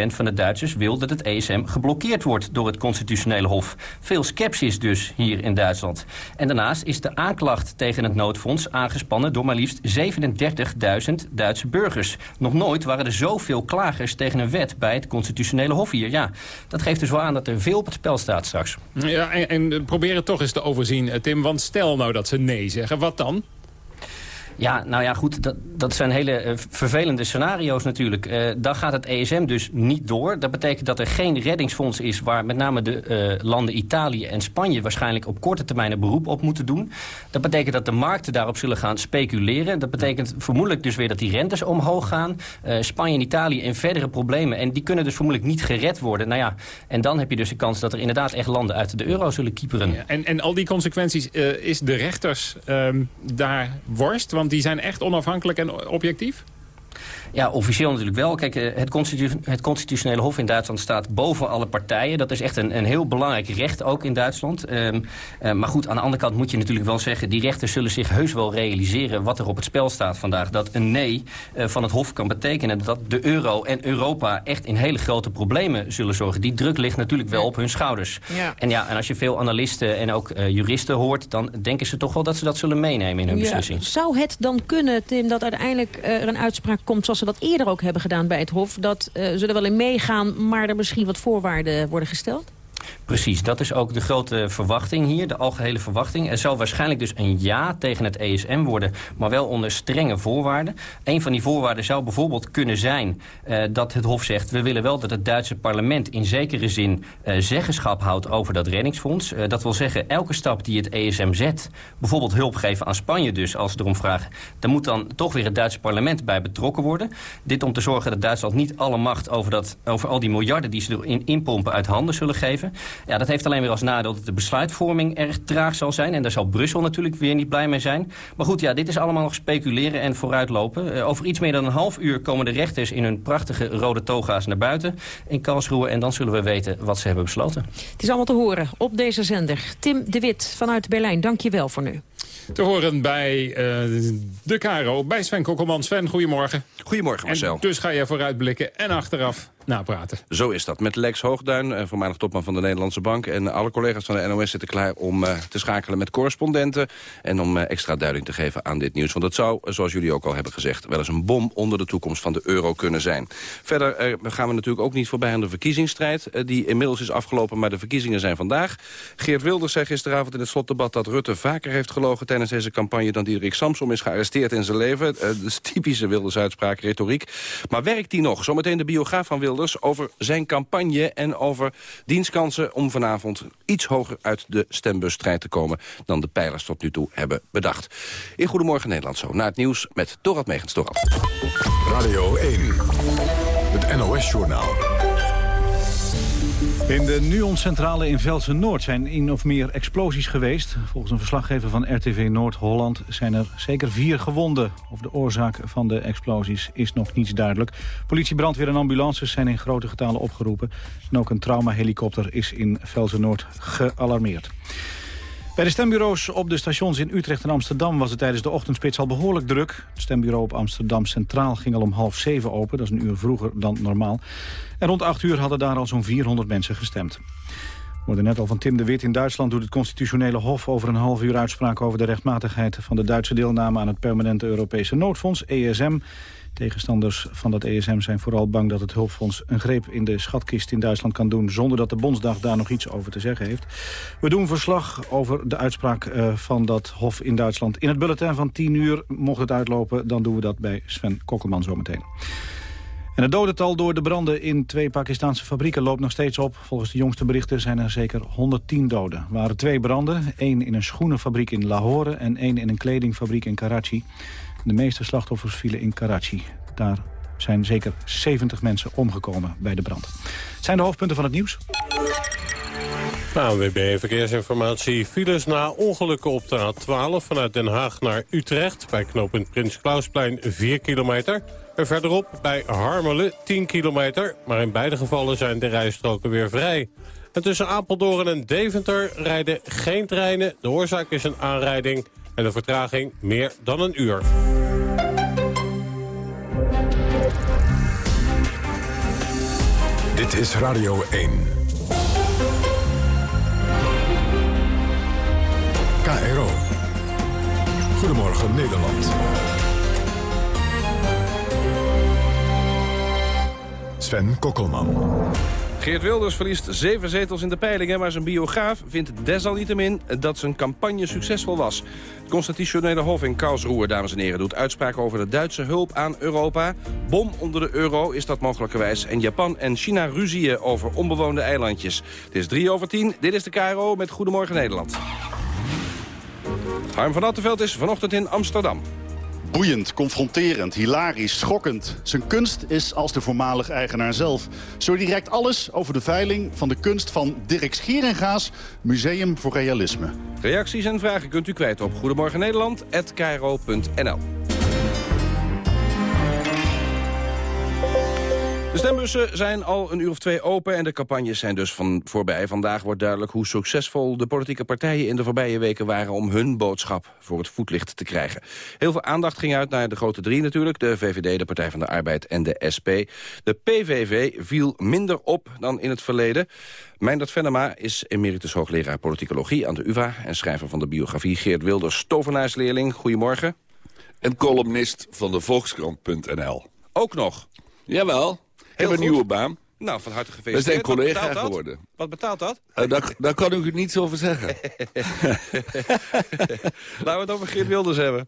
van de Duitsers wil dat het ESM geblokkeerd wordt... door het constitutionele hof. Veel sceptisch dus hier in Duitsland. En daarnaast is de aanklacht tegen het noodfonds aangespannen... door maar liefst 37.000 Duitse burgers. Nog nooit waren er zoveel klagers tegen een wet bij het constitutionele hof hier. Ja, dat geeft dus wel aan dat er veel op het spel staat straks. Ja, en, en probeer het toch eens te overzien, eh, Tim. Want stel nou dat ze nee zeggen, wat dan? Ja, nou ja, goed, dat, dat zijn hele eh, vervelende scenario's natuurlijk. Eh, dan gaat het ESM dus niet door. Dat betekent dat er geen reddingsfonds is... waar met name de eh, landen Italië en Spanje... waarschijnlijk op korte termijn een beroep op moeten doen. Dat betekent dat de markten daarop zullen gaan speculeren. Dat betekent vermoedelijk dus weer dat die rentes omhoog gaan. Spanje en Italië in verdere problemen. En die kunnen dus vermoedelijk niet gered worden. Nou ja, en dan heb je dus de kans dat er inderdaad echt landen uit de euro zullen kieperen. En, en al die consequenties, is de rechters ehm, daar worst? Want die zijn echt onafhankelijk en objectief? Ja, officieel natuurlijk wel. Kijk, eh, het, constitu het constitutionele hof in Duitsland staat boven alle partijen. Dat is echt een, een heel belangrijk recht ook in Duitsland. Ehm, eh, maar goed, aan de andere kant moet je natuurlijk wel zeggen... die rechters zullen zich heus wel realiseren wat er op het spel staat vandaag. Dat een nee eh, van het hof kan betekenen dat de euro en Europa... echt in hele grote problemen zullen zorgen. Die druk ligt natuurlijk wel op hun schouders. Ja. En ja, en als je veel analisten en ook juristen hoort... dan denken ze toch wel dat ze dat zullen meenemen in hun Ja, beslissing. zou het dan kunnen, Tim, dat uiteindelijk er een uitspraak komt... zoals ze dat eerder ook hebben gedaan bij het Hof... dat eh, er wel in meegaan, maar er misschien wat voorwaarden worden gesteld? Precies, dat is ook de grote verwachting hier, de algehele verwachting. Er zal waarschijnlijk dus een ja tegen het ESM worden, maar wel onder strenge voorwaarden. Een van die voorwaarden zou bijvoorbeeld kunnen zijn uh, dat het Hof zegt... we willen wel dat het Duitse parlement in zekere zin uh, zeggenschap houdt over dat reddingsfonds. Uh, dat wil zeggen, elke stap die het ESM zet, bijvoorbeeld hulp geven aan Spanje dus, als ze erom vragen... daar moet dan toch weer het Duitse parlement bij betrokken worden. Dit om te zorgen dat Duitsland niet alle macht over, dat, over al die miljarden die ze erin inpompen uit handen zullen geven. Ja, dat heeft alleen weer als nadeel dat de besluitvorming erg traag zal zijn. En daar zal Brussel natuurlijk weer niet blij mee zijn. Maar goed, ja, dit is allemaal nog speculeren en vooruitlopen. Uh, over iets meer dan een half uur komen de rechters in hun prachtige rode toga's naar buiten in Karlsruhe. En dan zullen we weten wat ze hebben besloten. Het is allemaal te horen op deze zender. Tim de Wit vanuit Berlijn, dank je wel voor nu. Te horen bij uh, de Caro, bij Sven Kokkelman. Sven, goedemorgen. Goedemorgen, Marcel. En dus ga je vooruitblikken en achteraf napraten. Zo is dat. Met Lex Hoogduin, eh, voormalig topman van de Nederlandse Bank... en alle collega's van de NOS zitten klaar om uh, te schakelen met correspondenten... en om uh, extra duiding te geven aan dit nieuws. Want het zou, zoals jullie ook al hebben gezegd... wel eens een bom onder de toekomst van de euro kunnen zijn. Verder gaan we natuurlijk ook niet voorbij aan de verkiezingsstrijd... die inmiddels is afgelopen, maar de verkiezingen zijn vandaag. Geert Wilders zei gisteravond in het slotdebat dat Rutte vaker heeft gelogen... tijdens deze campagne dan Diederik Samsom is gearresteerd in zijn leven. dat is typische Wilders-uitspraak, retoriek. Maar werkt die nog? Zometeen de biograaf van Wilders over zijn campagne... en over dienstkansen om vanavond iets hoger uit de stembusstrijd te komen... dan de pijlers tot nu toe hebben bedacht. In Goedemorgen Nederland zo, na het nieuws met Dorad Megens. Dorad. Radio 1, het NOS-journaal. In de Nuon-centrale in Velsen-Noord zijn een of meer explosies geweest. Volgens een verslaggever van RTV Noord-Holland zijn er zeker vier gewonden. Over de oorzaak van de explosies is nog niets duidelijk. Politie, brandweer en ambulances zijn in grote getalen opgeroepen. En ook een traumahelikopter is in Velsen-Noord gealarmeerd. Bij de stembureaus op de stations in Utrecht en Amsterdam was het tijdens de ochtendspits al behoorlijk druk. Het stembureau op Amsterdam Centraal ging al om half zeven open, dat is een uur vroeger dan normaal. En rond acht uur hadden daar al zo'n 400 mensen gestemd. We hoorden net al van Tim de Wit in Duitsland doet het constitutionele hof over een half uur uitspraak over de rechtmatigheid van de Duitse deelname aan het permanente Europese noodfonds, ESM. Tegenstanders van dat ESM zijn vooral bang dat het hulpfonds een greep in de schatkist in Duitsland kan doen... zonder dat de Bondsdag daar nog iets over te zeggen heeft. We doen verslag over de uitspraak uh, van dat hof in Duitsland. In het bulletin van 10 uur, mocht het uitlopen, dan doen we dat bij Sven Kokkelman zometeen. En het dodental door de branden in twee Pakistanse fabrieken loopt nog steeds op. Volgens de jongste berichten zijn er zeker 110 doden. Er waren twee branden, één in een schoenenfabriek in Lahore... en één in een kledingfabriek in Karachi. De meeste slachtoffers vielen in Karachi. Daar zijn zeker 70 mensen omgekomen bij de brand. Het zijn de hoofdpunten van het nieuws. ANWB Verkeersinformatie. Files na ongelukken op de A12 vanuit Den Haag naar Utrecht... bij knooppunt Prins Klausplein 4 kilometer. En verderop bij Harmelen 10 kilometer. Maar in beide gevallen zijn de rijstroken weer vrij. En tussen Apeldoorn en Deventer rijden geen treinen. De oorzaak is een aanrijding en de vertraging meer dan een uur. Dit is Radio 1. KRO. Goedemorgen Nederland. Sven Kokkelman. Geert Wilders verliest zeven zetels in de peilingen... maar zijn biograaf vindt desalniettemin dat zijn campagne succesvol was. Het constitutionele hof in Karlsruhe, dames en heren... doet uitspraken over de Duitse hulp aan Europa. Bom onder de euro is dat mogelijkerwijs. En Japan en China ruzieën over onbewoonde eilandjes. Het is drie over tien. Dit is de KRO met Goedemorgen Nederland. Harm van Attenveld is vanochtend in Amsterdam. Boeiend, confronterend, hilarisch, schokkend. Zijn kunst is als de voormalig eigenaar zelf. Zo direct alles over de veiling van de kunst van Dirk Schierengaas... Museum voor Realisme. Reacties en vragen kunt u kwijt op Goedemorgen Nederland@kro.nl. De stembussen zijn al een uur of twee open en de campagnes zijn dus van voorbij. Vandaag wordt duidelijk hoe succesvol de politieke partijen in de voorbije weken waren om hun boodschap voor het voetlicht te krijgen. Heel veel aandacht ging uit naar de grote drie natuurlijk, de VVD, de Partij van de Arbeid en de SP. De PVV viel minder op dan in het verleden. Meindert Venema is emeritus hoogleraar politicologie aan de UvA en schrijver van de biografie Geert Wilders, tovenaarsleerling. Goedemorgen. En columnist van de Volkskrant.nl. Ook nog? Jawel. Heb een nieuwe baan. Nou, van harte We gefeliciteerd. zijn Wat collega geworden. Wat betaalt dat? Eh, daar, daar kan ik u niets over zeggen. Laten we het over Geert Wilders hebben.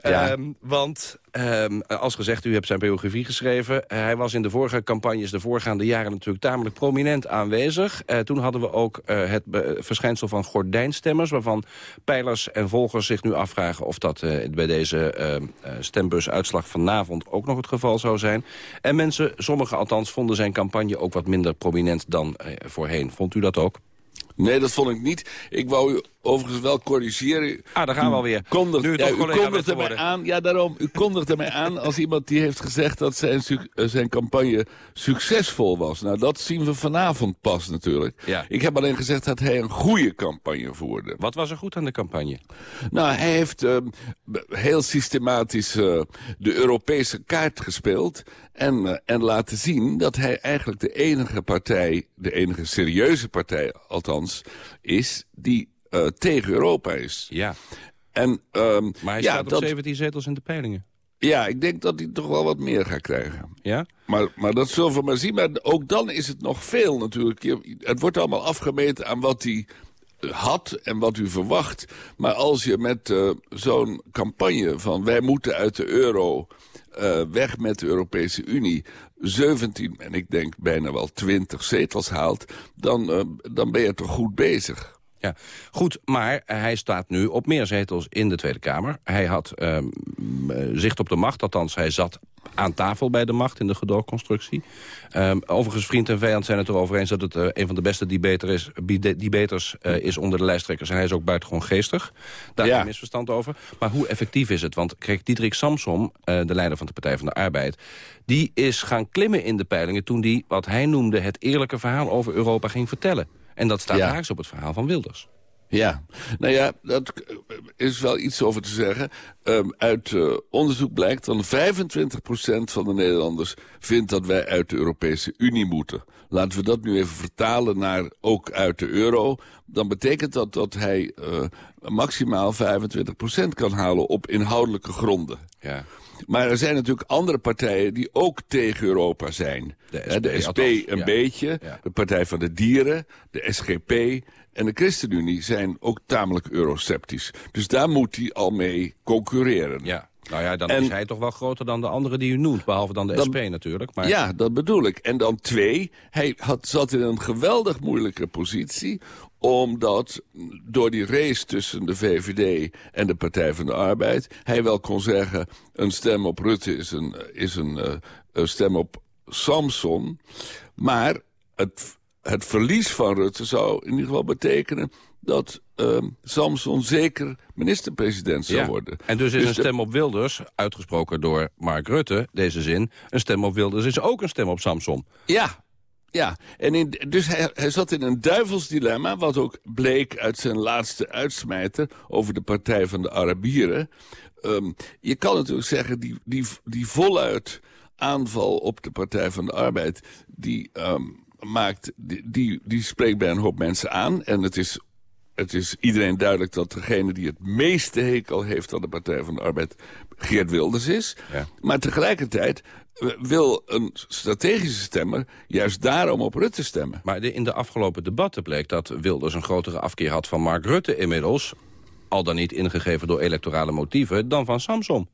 Ja. Ehm, want, ehm, als gezegd, u hebt zijn biografie geschreven. Eh, hij was in de vorige campagnes, de voorgaande jaren... natuurlijk tamelijk prominent aanwezig. Eh, toen hadden we ook eh, het verschijnsel van gordijnstemmers... waarvan pijlers en volgers zich nu afvragen... of dat bij deze ehm, eh, stembusuitslag vanavond ook nog het geval zou zijn. En mensen, sommigen althans, vonden zijn campagne ook wat minder prominent dan voorheen. Vond u dat ook? Nee, dat vond ik niet. Ik wou u overigens wel corrigeren. Ah, daar gaan we alweer. Kondigt, Nu u ja, u kondigde mij aan, ja daarom, u kondigde mij aan als iemand die heeft gezegd dat zijn, eh, zijn campagne succesvol was. Nou, dat zien we vanavond pas natuurlijk. Ja. Ik heb alleen gezegd dat hij een goede campagne voerde. Wat was er goed aan de campagne? Nou, hij heeft eh, b- heel systematisch eh, de Europese kaart gespeeld... En, eh, en laten zien dat hij eigenlijk de enige partij, de enige serieuze partij althans, is die eh, tegen Europa is. Ja. En, ehm, Maar hij ja, staat op dat, 17 zetels in de peilingen. Ja, ik denk dat hij toch wel wat meer gaat krijgen. Ja? Maar, maar dat zullen we maar zien. Maar ook dan is het nog veel natuurlijk. Je- Het wordt allemaal afgemeten aan wat hij eh, had en wat u verwacht. Maar als je met eh, zo'n campagne van wij moeten uit de euro... weg met de Europese Unie 17 en ik denk bijna wel 20 zetels haalt... dan, eh, dan ben je toch goed bezig. Ja, goed, maar hij staat nu op meer zetels in de Tweede Kamer. Hij had ehm, eh, zicht op de macht, althans hij zat aan tafel bij de macht in de gedoogconstructie. Ehm, overigens, vriend en vijand zijn het erover eens dat het eh, een van de beste debater is, debaters eh, is onder de lijsttrekkers. En hij is ook buitengewoon geestig. Daar is Ja. geen misverstand over. Maar hoe effectief is het? Want kijk, Diederik Samsom, eh, de leider van de Partij van de Arbeid... die is gaan klimmen in de peilingen toen hij, wat hij noemde... het eerlijke verhaal over Europa ging vertellen. En dat staat Ja. haaks op het verhaal van Wilders. Ja, nou ja, dat is wel iets over te zeggen. Ehm, uit eh, onderzoek blijkt dat 25% van de Nederlanders vindt dat wij uit de Europese Unie moeten. Laten we dat nu even vertalen naar ook uit de euro. Dan betekent dat dat hij eh, maximaal 25% kan halen op inhoudelijke gronden. Ja. Maar er zijn natuurlijk andere partijen die ook tegen Europa zijn. De SP een ja. beetje, Ja. de Partij van de Dieren, de SGP en de ChristenUnie zijn ook tamelijk eurosceptisch. Dus daar moet hij al mee concurreren. Ja, nou ja, dan En- is hij toch wel groter dan de anderen die u noemt. Behalve dan de Dan- SP natuurlijk. Maar... Ja, dat bedoel ik. En dan twee, hij had, zat in een geweldig moeilijke positie omdat door die race tussen de VVD en de Partij van de Arbeid... hij wel kon zeggen, een stem op Rutte is een, is een, eh, een stem op Samson. Maar het, het verlies van Rutte zou in ieder geval betekenen... dat ehm, Samson zeker minister-president zou Ja. worden. En dus is een de- stem op Wilders, uitgesproken door Mark Rutte, deze zin... een stem op Wilders is ook een stem op Samson. Ja, ja. En in, dus hij, hij zat in een duivels dilemma, wat ook bleek uit zijn laatste uitsmijter over de Partij van de Arabieren. Ehm, je kan natuurlijk zeggen, die, die, die voluit aanval op de Partij van de Arbeid, die, ehm, maakt, die, die, die spreekt bij een hoop mensen aan. En het is het is iedereen duidelijk dat degene die het meeste hekel heeft aan de Partij van de Arbeid Geert Wilders is. Ja. Maar tegelijkertijd eh, wil een strategische stemmer juist daarom op Rutte stemmen. Maar in de afgelopen debatten bleek dat Wilders een grotere afkeer had van Mark Rutte inmiddels... al dan niet ingegeven door electorale motieven, dan van Samson.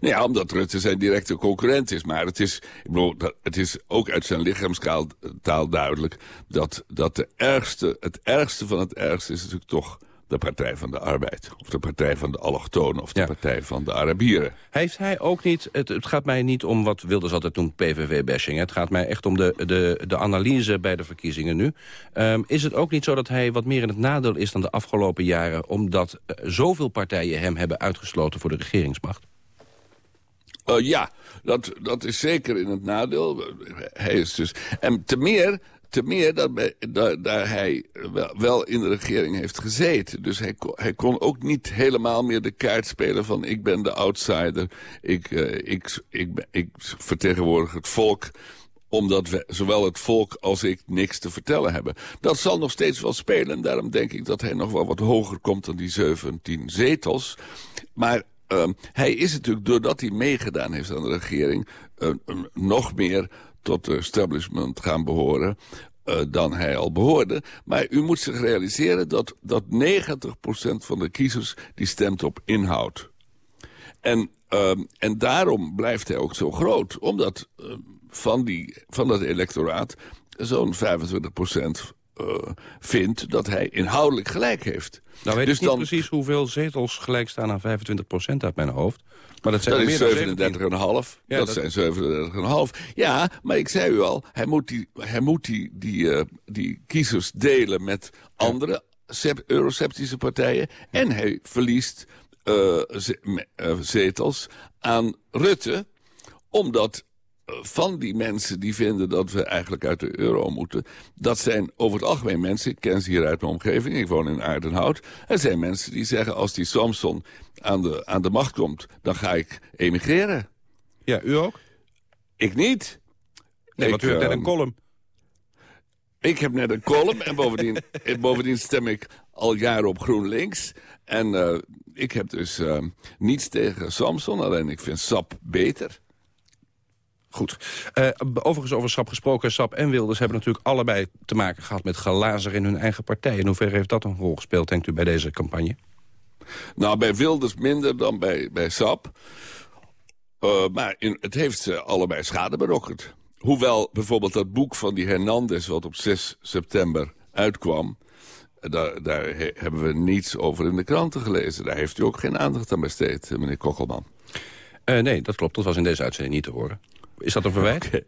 Nou ja, omdat Rutte zijn directe concurrent is. Maar het is, ik bedoel, het is ook uit zijn lichaamstaal taal duidelijk... Dat, dat de ergste, het ergste van het ergste is natuurlijk toch de Partij van de Arbeid. Of de Partij van de Allochtonen of de Partij van de Arabieren. Heeft hij ook niet, het, het gaat mij niet om wat Wilders altijd noemt PVV-bashing. Het gaat mij echt om de, de, de analyse bij de verkiezingen nu. Ehm, is het ook niet zo dat hij wat meer in het nadeel is dan de afgelopen jaren... omdat eh, zoveel partijen hem hebben uitgesloten voor de regeringsmacht? Eh, ja, dat, dat is zeker in het nadeel. Hij is dus, en te meer, te meer dat bij- da- daar hij wel, in de regering heeft gezeten. Dus hij, kon- hij kon ook niet helemaal meer de kaart spelen van... ik ben de outsider, ik, eh, ik, ik, ik vertegenwoordig het volk omdat we, zowel het volk als ik niks te vertellen hebben. Dat zal nog steeds wel spelen. En daarom denk ik dat hij nog wel wat hoger komt dan die 17 zetels. Maar ehm, hij is natuurlijk, doordat hij meegedaan heeft aan de regering... eh, eh, nog meer tot de establishment gaan behoren... Uh, dan hij al behoorde. Maar u moet zich realiseren dat, dat 90% van de kiezers... die stemt op inhoud. En, uh, en daarom blijft hij ook zo groot. Omdat uh, van, die, van dat electoraat zo'n 25% uh, vindt dat hij inhoudelijk gelijk heeft. Nou weet dus ik niet dan, precies hoeveel zetels gelijk staan aan 25% uit mijn hoofd. Maar dat zijn dat is 37,5. Ja, dat, dat, zijn 37,5. Ja, maar ik zei u al, hij moet die, hij moet die, die, uh, die kiezers delen met andere euroceptische partijen. En hij verliest uh, zetels aan Rutte, omdat van die mensen die vinden dat we eigenlijk uit de euro moeten... dat zijn over het algemeen mensen, ik ken ze hier uit mijn omgeving... ik woon in Aardenhout. Er zijn mensen die zeggen, als die Samson aan de, aan de macht komt... dan ga ik emigreren. Ja, u ook? Ik niet. Nee, want u hebt net een ehm, column. Ik heb net een column en bovendien, bovendien stem ik al jaren op GroenLinks. En uh, ik heb dus uh, niets tegen Samson, alleen ik vind SAP beter. Goed. Uh, overigens over SAP gesproken. SAP en Wilders hebben natuurlijk allebei te maken gehad... met gelazer in hun eigen partij. In hoeverre heeft dat een rol gespeeld, denkt u, bij deze campagne? Nou, bij Wilders minder dan bij, bij SAP. Uh, maar in, het heeft ze allebei schade berokkend. Hoewel bijvoorbeeld dat boek van die Hernandez... wat op 6 september uitkwam... Daar, daar he, hebben we niets over in de kranten gelezen. Daar heeft u ook geen aandacht aan besteed, meneer Kokkelman. Uh, nee, dat klopt. Dat was in deze uitzending niet te horen. Is dat een verwijt? Okay.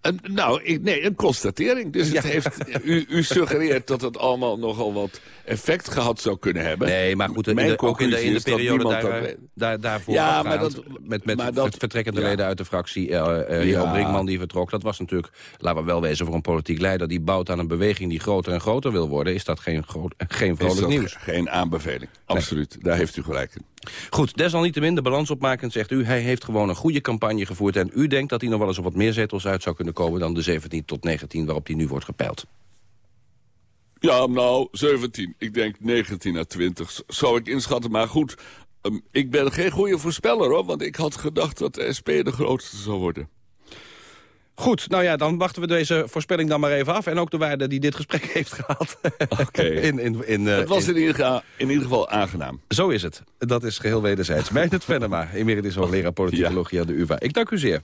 Een, nou, ik, nee, een constatering. Dus het heeft, u, u, suggereert dat het allemaal nogal wat effect gehad zou kunnen hebben. Nee, maar goed, in de, ook in de, in de periode daar, daar, daarvoor ja, maar dat, met, met maar dat, vertrekkende ja. leden uit de fractie, uh, uh, ja. Brinkman die vertrok. Dat was natuurlijk, laten we wel wezen, voor een politiek leider... die bouwt aan een beweging die groter en groter wil worden... is dat geen, groot, geen vrolijk nieuws. Geen aanbeveling, absoluut. Nee. Daar heeft u gelijk in. Goed, desalniettemin de balans opmakend zegt u... hij heeft gewoon een goede campagne gevoerd... en u denkt dat hij nog wel eens op wat meer zetels uit zou kunnen komen... dan de 17 tot 19 waarop hij nu wordt gepeild. Ja, nou, 17. Ik denk 19 à 20 zou ik inschatten. Maar goed, um, ik ben geen goede voorspeller, hoor. Want ik had gedacht dat de SP de grootste zou worden. Goed, nou ja, dan wachten we deze voorspelling dan maar even af. En ook de waarde die dit gesprek heeft gehad. Oké. in, in, in, uh, het was in, in, ieder geval, in ieder geval aangenaam. Zo is het. Dat is geheel wederzijds. Meijnet Venema, emeritus hoogleraar politicologie ja. aan de UvA. Ik dank u zeer.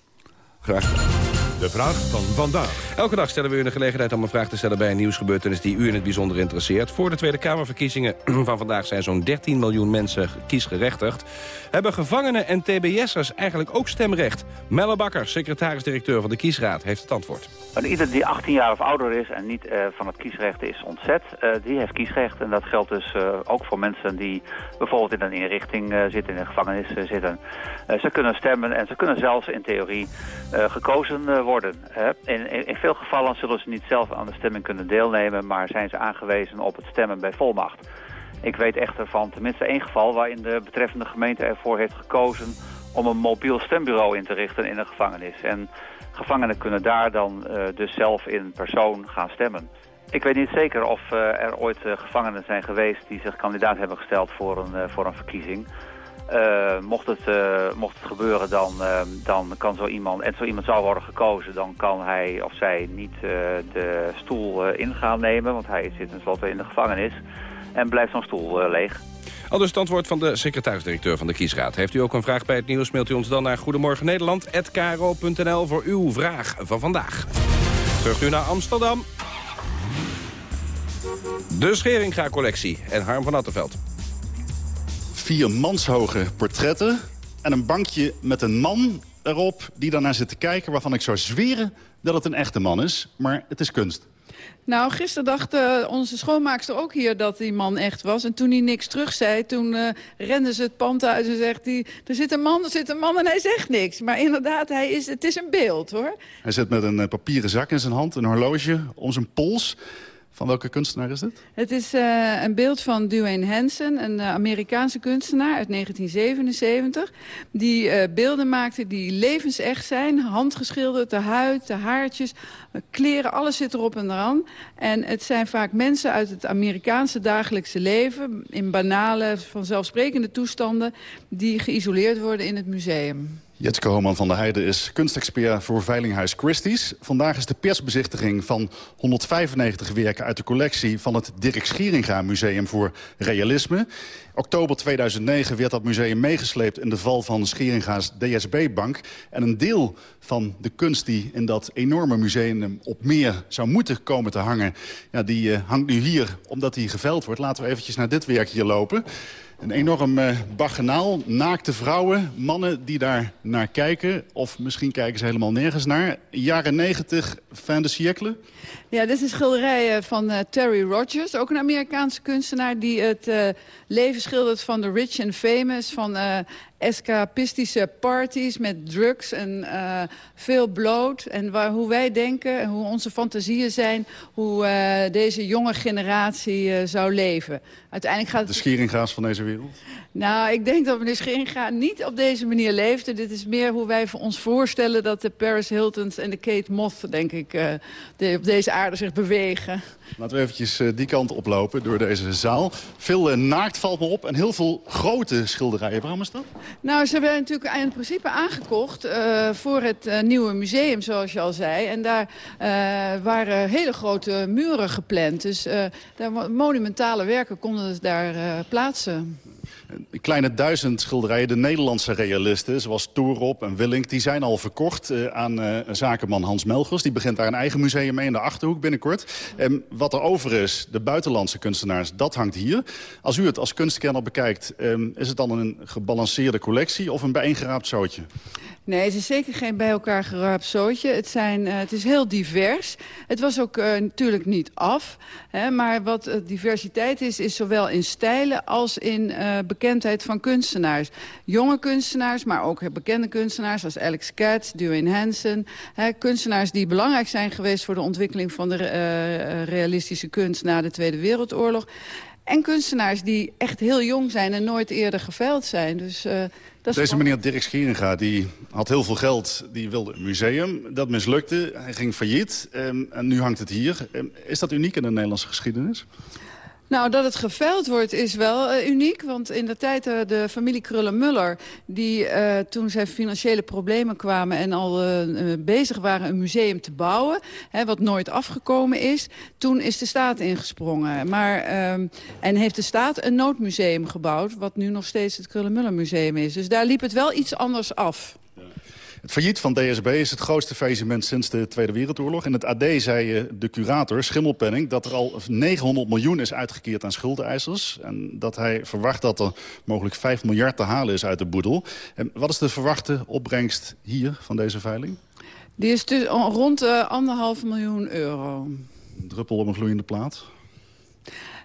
Graag gedaan. De vraag van vandaag. Elke dag stellen we u de gelegenheid om een vraag te stellen bij een nieuwsgebeurtenis die u in het bijzonder interesseert. Voor de Tweede Kamerverkiezingen van vandaag zijn zo'n 13 miljoen mensen kiesgerechtigd. Hebben gevangenen en tbs'ers eigenlijk ook stemrecht? Melle Bakker, secretaris-directeur van de Kiesraad, heeft het antwoord. ieder die 18 jaar of ouder is en niet uh, van het kiesrecht is ontzet, uh, die heeft kiesrecht. En dat geldt dus uh, ook voor mensen die bijvoorbeeld in een inrichting zitten, in een gevangenis zitten. ze kunnen stemmen en ze kunnen zelfs in theorie gekozen worden worden. In, in, in, veel gevallen zullen ze niet zelf aan de stemming kunnen deelnemen... maar zijn ze aangewezen op het stemmen bij volmacht. Ik weet echter van tenminste één geval waarin de betreffende gemeente ervoor heeft gekozen... om een mobiel stembureau in te richten in een gevangenis. En gevangenen kunnen daar dan uh, dus zelf in persoon gaan stemmen. Ik weet niet zeker of uh, er ooit uh, gevangenen zijn geweest die zich kandidaat hebben gesteld voor een, voor een verkiezing... Uh, mocht, het, uh, mocht het gebeuren, dan, uh, dan kan zo iemand, en zo iemand zou worden gekozen, dan kan hij of zij niet de stoel in gaan nemen, want hij zit tenslotte in de gevangenis en blijft zo'n stoel leeg. Al dus het antwoord van de secretaris-directeur van de Kiesraad. Heeft u ook een vraag bij het nieuws, mailt u ons dan naar Goedemorgen Nederland@kro.nl voor uw vraag van vandaag. Terug nu naar Amsterdam. De Scheringa-collectie en Harm van Attenveld vier manshoge portretten... en een bankje met een man erop die daarnaar zit te kijken... waarvan ik zou zweren dat het een echte man is, maar het is kunst. Nou, gisteren dacht uh, onze schoonmaakster ook hier dat die man echt was. En toen hij niks terug zei, toen uh, renden ze het pand uit en zegt hij... er zit een man, er zit een man en hij zegt niks. Maar inderdaad, hij is, het is een beeld, hoor. Hij zit met een uh, papieren zak in zijn hand, een horloge om zijn pols... Van welke kunstenaar is het? Het is uh, een beeld van Dwayne Hansen, een uh, Amerikaanse kunstenaar uit 1977. Die uh, beelden maakte die levensecht zijn. Handgeschilderd, de huid, de haartjes, kleren, alles zit erop en eraan. En het zijn vaak mensen uit het Amerikaanse dagelijkse leven... in banale, vanzelfsprekende toestanden... die geïsoleerd worden in het museum. Jetske Homan van der Heijden is kunstexpert voor Veilinghuis Christie's. Vandaag is de persbezichtiging van 195 werken uit de collectie... van het Dirk Schieringa Museum voor Realisme. Oktober 2009 werd dat museum meegesleept in de val van Schieringa's DSB-bank. En een deel van de kunst die in dat enorme museum op meer zou moeten komen te hangen... Ja, die uh, hangt nu hier omdat die geveld wordt. Laten we eventjes naar dit werk hier lopen. Een enorm uh, naakte vrouwen, mannen die daar naar kijken. Of misschien kijken ze helemaal nergens naar. Jaren 90, fin de siècle. Ja, dit is een schilderij van uh, Terry Rogers, ook een Amerikaanse kunstenaar... die het uh, leven schildert van de rich and famous, van escapistische parties met drugs en uh, veel bloot. En waar, hoe wij denken en hoe onze fantasieën zijn... hoe uh, deze jonge generatie uh, zou leven. Uiteindelijk gaat het... De Schieringgaas van deze wereld? Nou, ik denk dat meneer Scheringa niet op deze manier leefde. Dit is meer hoe wij voor ons voorstellen dat de Paris Hiltons en de Kate Moth, denk ik, de, op deze aarde zich bewegen. Laten we eventjes die kant oplopen door deze zaal. Veel naakt valt me op en heel veel grote schilderijen. Waarom is dat? Nou, ze werden natuurlijk in principe aangekocht uh, voor het uh, nieuwe museum, zoals je al zei. En daar uh, waren hele grote muren gepland. Dus monumentale werken konden dus daar plaatsen. Een kleine duizend schilderijen, de Nederlandse realisten... zoals Toerop en Willink, die zijn al verkocht uh, aan uh, zakenman Hans Melgers. Die begint daar een eigen museum mee in de Achterhoek binnenkort. En wat er over is, de buitenlandse kunstenaars, dat hangt hier. Als u het als kunstkenner bekijkt, um, is het dan een gebalanceerde collectie... of een bijeengeraapt zootje? Nee, het is zeker geen bij elkaar geraapt zootje. Het, zijn, uh, het is heel divers. Het was ook uh, natuurlijk niet af. Hè, maar wat uh, diversiteit is, is zowel in stijlen als in bekendheid van kunstenaars. Jonge kunstenaars, maar ook bekende kunstenaars als Alex Katz, Duane Hansen. Hè, kunstenaars die belangrijk zijn geweest voor de ontwikkeling van de realistische kunst na de Tweede Wereldoorlog. En kunstenaars die echt heel jong zijn en nooit eerder geveild zijn. Dus, Deze meneer Dirk Schieringa die had heel veel geld. Die wilde een museum. Dat mislukte. Hij ging failliet. Um, en nu hangt het hier. Um, is dat uniek in de Nederlandse geschiedenis? Nou, dat het geveild wordt is wel uh, uniek. Want in de tijd uh, de familie Krullen-Muller... die uh, toen zij financiële problemen kwamen... en al bezig waren een museum te bouwen... Hè, wat nooit afgekomen is... toen is de staat ingesprongen. Maar, um, en heeft de staat een noodmuseum gebouwd... wat nu nog steeds het Krullen-Muller Museum is. Dus daar liep het wel iets anders af. Het failliet van DSB is het grootste faillissement sinds de Tweede Wereldoorlog. In het AD zei de curator, Schimmelpenning, dat er al 900 miljoen is uitgekeerd aan schuldeisers. En dat hij verwacht dat er mogelijk 5 miljard te halen is uit de boedel. En wat is de verwachte opbrengst hier van deze veiling? Die is dus rond uh, anderhalf miljoen euro. Een druppel op een gloeiende plaat?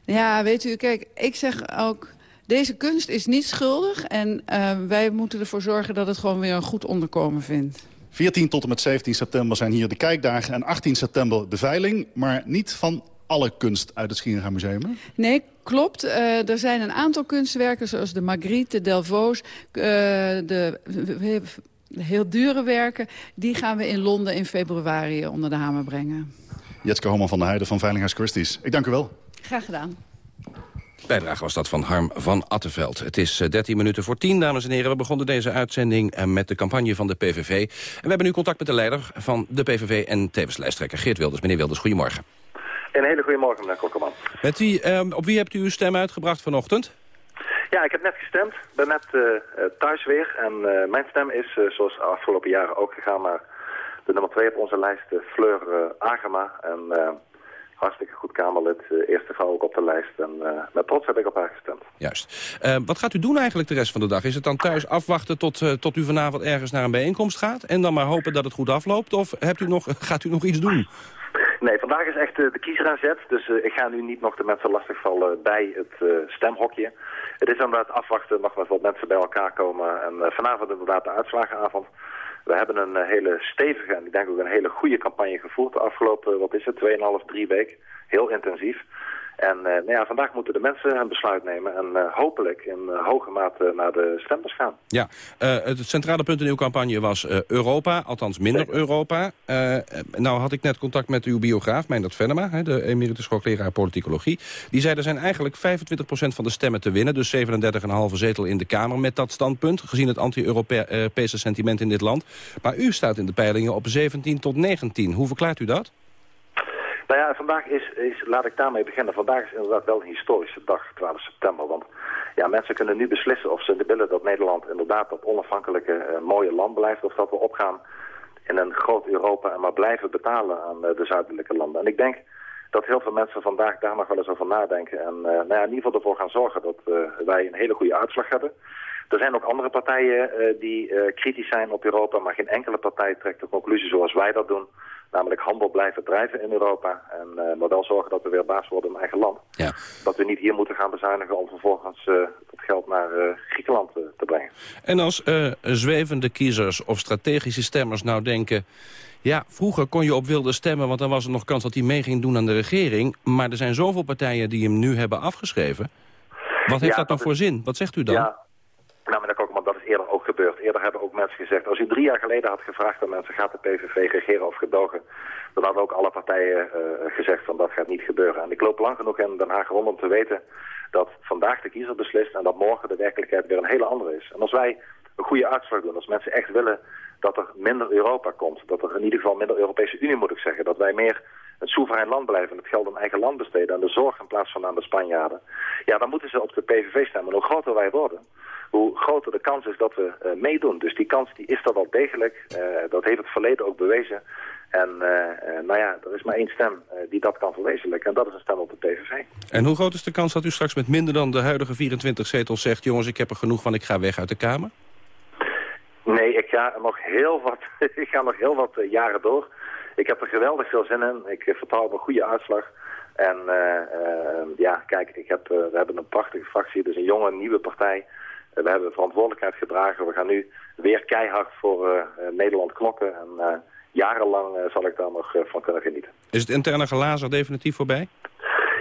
Ja, weet u, kijk, ik zeg ook... Deze kunst is niet schuldig en uh, wij moeten ervoor zorgen dat het gewoon weer een goed onderkomen vindt. 14 tot en met 17 september zijn hier de kijkdagen en 18 september de veiling, maar niet van alle kunst uit het Schieringa Museum. Hè? Nee, klopt. Uh, er zijn een aantal kunstwerken zoals de Magritte, de Delvaux, uh, de heel dure werken. Die gaan we in Londen in februari onder de hamer brengen. Jetske Homan van der Heijden van Veilinghuis Christie's. Ik dank u wel. Graag gedaan. Bijdrage was dat van Harm van Attenveld. Het is 13 minuten voor 10, dames en heren. We begonnen deze uitzending met de campagne van de PVV. En we hebben nu contact met de leider van de PVV en tevens lijsttrekker Geert Wilders. Meneer Wilders, goedemorgen. Een hele goede morgen, meneer Kokkerman. Met wie, um, op wie hebt u uw stem uitgebracht vanochtend? Ja, ik heb net gestemd. Ik ben net uh, thuis weer. En uh, mijn stem is, uh, zoals de afgelopen jaren ook gegaan, naar de nummer 2 op onze lijst, Fleur Agema. En hartstikke goed Kamerlid, eerste vrouw ook op de lijst. En uh, met trots heb ik op haar gestemd. Juist. Uh, wat gaat u doen eigenlijk de rest van de dag? Is het dan thuis afwachten tot, tot u vanavond ergens naar een bijeenkomst gaat... en dan maar hopen dat het goed afloopt? Of hebt u nog, gaat u nog iets doen? Nee, vandaag is echt de kiezer aan zet. Dus ik ga nu niet nog de mensen lastigvallen bij het stemhokje. Het is inderdaad afwachten, nog met wat mensen bij elkaar komen. En vanavond inderdaad de uitslagenavond. We hebben een uh, hele stevige en ik denk ook een hele goede campagne gevoerd de afgelopen, wat is het, 2,5, 3 weken. Heel intensief. En uh, nou ja, vandaag moeten de mensen een besluit nemen en uh, hopelijk in uh, hoge mate naar de stembus gaan. Ja, het centrale punt in uw campagne was Europa, althans minder Europa. nou had ik net contact met uw biograaf, Meindert Venema, hè, de emeritus hoogleraar politicologie. Die zei er zijn eigenlijk 25% van de stemmen te winnen, dus 37,5 zetel in de Kamer met dat standpunt, gezien het anti-Europese sentiment in dit land. Maar u staat in de peilingen op 17 tot 19. Hoe verklaart u dat? Nou ja, vandaag is, is, laat ik daarmee beginnen. Vandaag is inderdaad wel een historische dag, 12 september. Want ja, mensen kunnen nu beslissen of ze willen dat Nederland inderdaad dat onafhankelijke uh, mooie land blijft. Of dat we opgaan in een groot Europa en maar blijven betalen aan uh, de zuidelijke landen. En ik denk dat heel veel mensen vandaag daar nog wel eens over nadenken. En uh, nou ja, in ieder geval ervoor gaan zorgen dat wij een hele goede uitslag hebben. Er zijn ook andere partijen die kritisch zijn op Europa, maar geen enkele partij trekt de conclusie zoals wij dat doen namelijk handel blijven drijven in Europa. En, uh, maar wel zorgen dat we weer baas worden in eigen land. Ja. Dat we niet hier moeten gaan bezuinigen om vervolgens uh, het geld naar uh, Griekenland te brengen. En als zwevende kiezers of strategische stemmers nou denken... Ja, vroeger kon je op wilde stemmen, want dan was er nog kans dat hij mee ging doen aan de regering. Maar er zijn zoveel partijen die hem nu hebben afgeschreven. Wat heeft dat dan voor zin? Wat zegt u dan? Ja, nou, Kokkerman, dat is eerder ook Eerder hebben ook mensen gezegd, als u drie jaar geleden had gevraagd aan mensen, gaat de PVV regeren of gedogen? Dan hadden ook alle partijen uh, gezegd van dat gaat niet gebeuren. En ik loop lang genoeg in Den Haag rond om te weten dat vandaag de kiezer beslist en dat morgen de werkelijkheid weer een hele andere is. En als wij een goede uitslag doen, als mensen echt willen dat er minder Europa komt, dat er in ieder geval minder Europese Unie moet ik zeggen, dat wij meer een soeverein land blijven en het geld in eigen land besteden aan de zorg in plaats van aan de Spanjaarden. Ja, dan moeten ze op de PVV stemmen. Hoe groter wij worden, hoe groter de kans is dat we uh, meedoen. Dus die kans die is er wel degelijk. Uh, dat heeft het verleden ook bewezen. En uh, nou ja, er is maar één stem die dat kan verwezenlijken. En dat is een stem op de PVV. En hoe groot is de kans dat u straks met minder dan de huidige 24 zetels zegt... jongens, ik heb er genoeg van, ik ga weg uit de Kamer? Nee, ik ga nog heel wat, ik ga nog heel wat jaren door. Ik heb er geweldig veel zin in. Ik vertrouw op een goede uitslag. En ja, kijk, ik heb, we hebben een prachtige fractie. Dus een jonge, nieuwe partij... We hebben verantwoordelijkheid gedragen. We gaan nu weer keihard voor uh, Nederland klokken. En uh, jarenlang zal ik daar nog van kunnen genieten. Is het interne glazer definitief voorbij?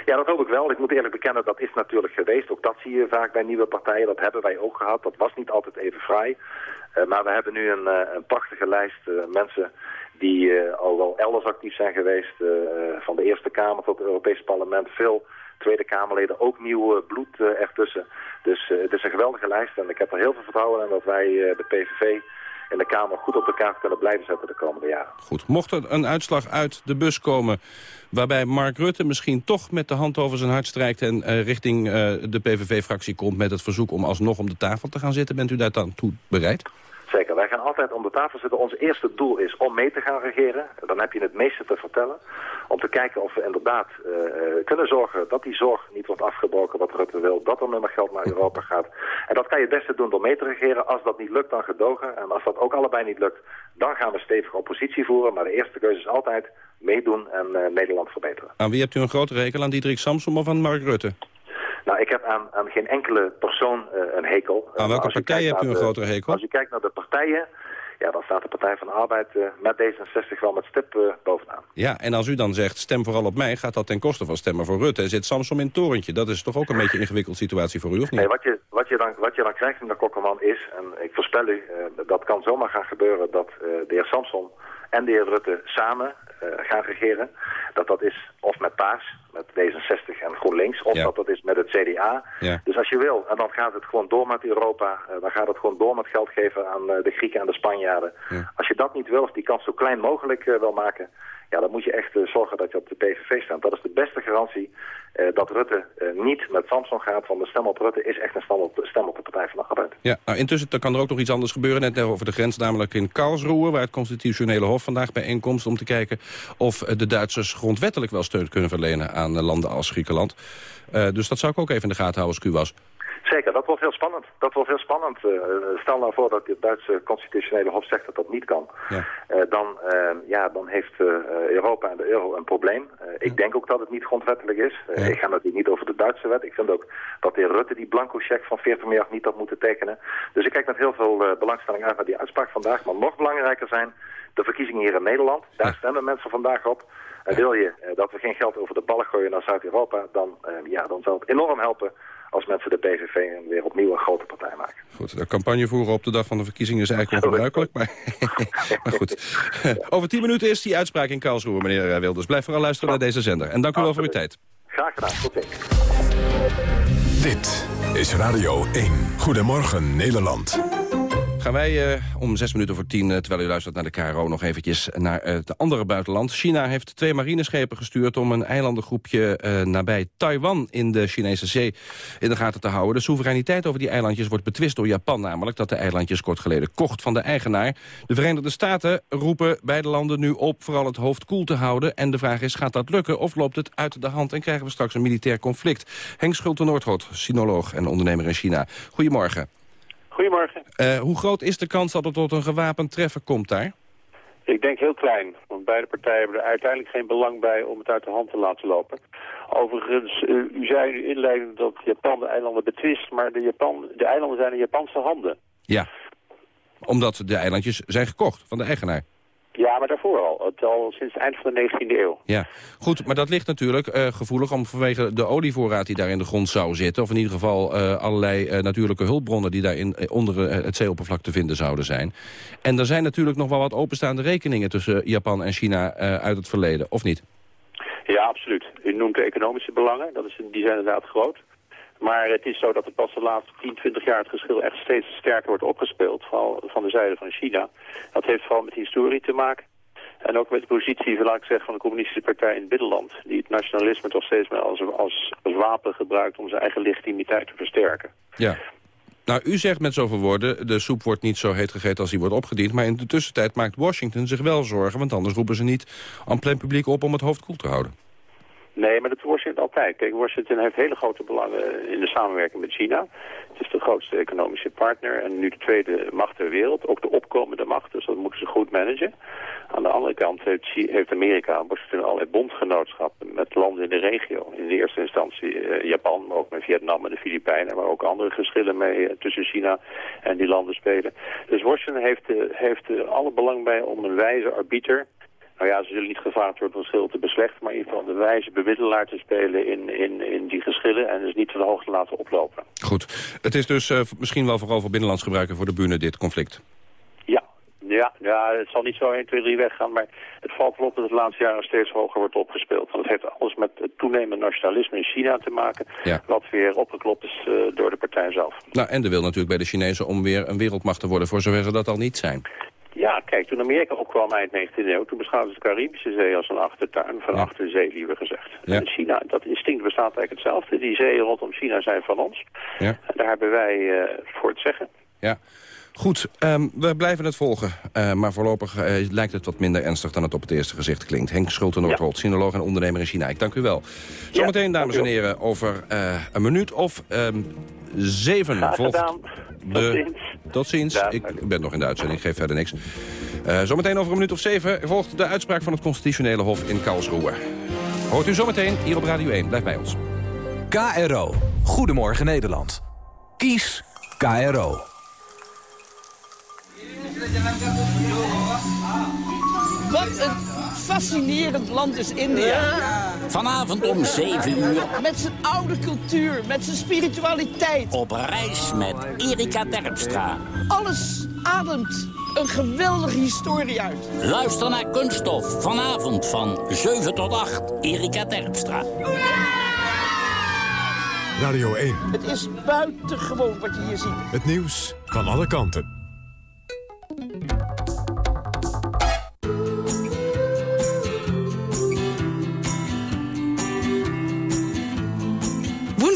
Ja, dat hoop ik wel. Ik moet eerlijk bekennen, dat is natuurlijk geweest. Ook dat zie je vaak bij nieuwe partijen. Dat hebben wij ook gehad. Dat was niet altijd even vrij. maar we hebben nu een, een prachtige lijst mensen die al wel elders actief zijn geweest. van de Eerste Kamer tot het Europees Parlement. Veel Tweede Kamerleden ook nieuw bloed uh, ertussen. Dus uh, het is een geweldige lijst en ik heb er heel veel vertrouwen in dat wij de PVV in de Kamer goed op de kaart kunnen blijven zetten de komende jaren. Goed. Mocht er een uitslag uit de bus komen waarbij Mark Rutte misschien toch met de hand over zijn hart strijkt... en richting de PVV-fractie komt met het verzoek om alsnog om de tafel te gaan zitten... bent u daar dan toe bereid? Zeker, wij gaan altijd om de tafel zitten. Ons eerste doel is om mee te gaan regeren. Dan heb je het meeste te vertellen. Om te kijken of we inderdaad uh, kunnen zorgen dat die zorg niet wordt afgebroken wat Rutte wil. Dat er minder geld naar Europa gaat. En dat kan je het beste doen door mee te regeren. Als dat niet lukt, dan gedogen. En als dat ook allebei niet lukt, dan gaan we stevig oppositie voeren. Maar de eerste keuze is altijd meedoen en uh, Nederland verbeteren. Aan wie hebt u een grote rekel? Aan Diederik Samsom of aan Mark Rutte? Nou, ik heb aan, aan geen enkele persoon uh, een hekel. Aan welke partij hebt u een de, grotere hekel? Als je kijkt naar de partijen, ja, dan staat de Partij van de Arbeid uh, met D66 wel met stip uh, bovenaan. Ja, en als u dan zegt stem vooral op mij, gaat dat ten koste van stemmen voor Rutte. En zit Samsom in het torentje. Dat is toch ook een beetje een ingewikkelde situatie voor u, of niet? Nee, wat je, wat je, dan, wat je dan krijgt, meneer Kokkerman, is, en ik voorspel u, dat kan zomaar gaan gebeuren dat de heer Samson en de heer Rutte samen gaan regeren. Dat dat is of met Paas, met D66 en GroenLinks, of Ja. dat dat is met het CDA. Ja. Dus als je wil, en dan gaat het gewoon door met Europa, uh, dan gaat het gewoon door met geld geven aan uh, de Grieken en de Spanjaarden. Ja. Als je dat niet wil, of die kans zo klein mogelijk wil maken, ja, dan moet je echt uh, zorgen dat je op de PVV staat. Dat is de beste garantie uh, dat Rutte uh, niet met Samson gaat, want de stem op Rutte is echt een stem op, stem op de Partij van de Arbeid. Ja, nou, intussen kan er ook nog iets anders gebeuren. Net over de grens, namelijk in Karlsruhe... waar het Constitutionele Hof vandaag bijeenkomst... om te kijken of eh, de Duitsers grondwettelijk wel steun kunnen verlenen... aan eh, landen als Griekenland. Dus dat zou ik ook even in de gaten houden als ik was. Zeker, dat wordt heel spannend. Dat wordt heel spannend. Uh, stel nou voor dat het Duitse constitutionele hof zegt dat dat niet kan. Ja. Uh, dan, uh, ja, dan heeft Europa en de euro een probleem. ik denk ook dat het niet grondwettelijk is. Ja. Ik ga natuurlijk niet over de Duitse wet. Ik vind ook dat de heer Rutte die blanco cheque van 40 miljard niet had moeten tekenen. Dus ik kijk met heel veel belangstelling uit naar die uitspraak vandaag. Maar nog belangrijker zijn de verkiezingen hier in Nederland. Daar stemmen mensen vandaag op. En wil je eh, dat we geen geld over de ballen gooien naar Zuid-Europa, dan, eh, ja, dan zou het enorm helpen als mensen de PVV weer opnieuw een grote partij maken. Goed, de campagne voeren op de dag van de verkiezingen is eigenlijk ongebruikelijk. Maar, maar goed, over tien minuten is die uitspraak in Karlsruhe, meneer Wilders. Blijf vooral luisteren naar deze zender. En dank u wel voor uw tijd. Graag gedaan, tot ziens. Dit is Radio 1. Goedemorgen Nederland. Gaan wij uh, om zes minuten voor tien, uh, terwijl u luistert naar de KRO... nog eventjes naar uh, het andere buitenland. China heeft twee marineschepen gestuurd om een eilandengroepje... nabij Taiwan in de Chinese zee in de gaten te houden. De soevereiniteit over die eilandjes wordt betwist door Japan... namelijk dat de eilandjes kort geleden kocht van de eigenaar. De Verenigde Staten roepen beide landen nu op... vooral het hoofd koel te houden. En de vraag is, gaat dat lukken of loopt het uit de hand... en krijgen we straks een militair conflict? Henk Schulte-Noordholt, sinoloog en ondernemer in China. Goedemorgen. Goedemorgen. Uh, hoe groot is de kans dat er tot een gewapend treffen komt daar? Ik denk heel klein, want beide partijen hebben er uiteindelijk geen belang bij om het uit de hand te laten lopen. Overigens, uh, u zei in inleiding dat Japan de eilanden betwist, maar de, Japan, de eilanden zijn in Japanse handen. Ja, omdat de eilandjes zijn gekocht van de eigenaar. Ja, maar daarvoor al. Het al sinds het eind van de 19e eeuw. Ja, goed, maar dat ligt natuurlijk uh, gevoelig om vanwege de olievoorraad die daar in de grond zou zitten. Of in ieder geval uh, allerlei uh, natuurlijke hulpbronnen die daar in, onder het zeeoppervlak te vinden zouden zijn. En er zijn natuurlijk nog wel wat openstaande rekeningen tussen Japan en China uit het verleden, of niet? Ja, absoluut. U noemt de economische belangen, dat is, die zijn inderdaad groot. Maar het is zo dat er pas de laatste 10, 20 jaar het geschil echt steeds sterker wordt opgespeeld, vooral van de zijde van China. Dat heeft vooral met historie te maken. En ook met de positie, laat ik zeggen, van de communistische partij in het binnenland. Die het nationalisme toch steeds meer als, als, als wapen gebruikt om zijn eigen legitimiteit te versterken. Ja. Nou, u zegt met zoveel woorden, de soep wordt niet zo heet gegeten als die wordt opgediend. Maar in de tussentijd maakt Washington zich wel zorgen, want anders roepen ze niet aan plein publiek op om het hoofd koel te houden. Nee, maar dat Washington altijd. Kijk, Washington heeft hele grote belangen in de samenwerking met China. Het is de grootste economische partner en nu de tweede macht ter wereld. Ook de opkomende macht, dus dat moeten ze goed managen. Aan de andere kant heeft, Amerika Washington allerlei bondgenootschappen met landen in de regio. In de eerste instantie uh, Japan, maar ook met Vietnam en de Filipijnen. Maar ook andere geschillen mee uh, tussen China en die landen spelen. Dus Washington heeft, uh, heeft alle belang bij om een wijze arbiter nou ja, ze zullen niet gevraagd worden om geschil te beslechten, maar in ieder geval de wijze bemiddelaar te spelen in, in, in die geschillen en dus niet van de hoogte laten oplopen. Goed. Het is dus uh, misschien wel vooral voor binnenlands gebruiken voor de bühne dit conflict. Ja, ja, ja, het zal niet zo 1, 2, 3 weggaan, maar het valt wel op dat het laatste jaren steeds hoger wordt opgespeeld. Want het heeft alles met het toenemende nationalisme in China te maken, ja. wat weer opgeklopt is uh, door de partij zelf. Nou, en de wil natuurlijk bij de Chinezen om weer een wereldmacht te worden, voor zover ze dat al niet zijn. Ja, kijk, toen Amerika opkwam eind 19e eeuw... toen beschouwde de Caribische Zee als een achtertuin van ja. achter de we gezegd. En China, dat instinct bestaat eigenlijk hetzelfde. Die zeeën rondom China zijn van ons. Ja. Daar hebben wij eh, voor het zeggen. Ja. Goed, ehm, we blijven het volgen. Eh, maar voorlopig eh, lijkt het wat minder ernstig dan het op het eerste gezicht klinkt. Henk Schulte Noordholt, sinoloog en ondernemer in China. Ik dank u wel. Zometeen, dames en heren, over een minuut of ehm, 7 volgt de... Tot ziens. Ik ben nog in de uitzending, geef verder niks. Eh, zometeen over een minuut of 7 volgt de uitspraak van het Constitutionele Hof in Karlsruhe. Hoort u zometeen hier op Radio 1. Blijf bij ons. KRO. Goedemorgen Nederland. Kies KRO. Wat een fascinerend land is India. Vanavond om 7 uur. Met zijn oude cultuur, met zijn spiritualiteit. Op reis met Erika Terpstra. Alles ademt een geweldige historie uit. Luister naar Kunststof. Vanavond van 7 tot 8. Erika Terpstra. Radio 1. Het is buitengewoon wat je hier ziet. Het nieuws van alle kanten.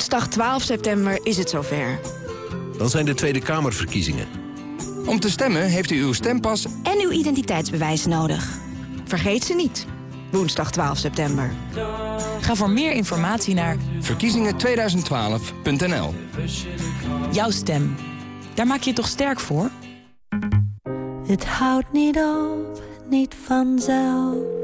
Woensdag 12 september is het zover. Dan zijn de Tweede Kamerverkiezingen. Om te stemmen heeft u uw stempas en uw identiteitsbewijs nodig. Vergeet ze niet. Woensdag 12 september. Ga voor meer informatie naar verkiezingen2012.nl. jouw stem. Daar maak je je toch sterk voor? Het houdt niet op, niet vanzelf.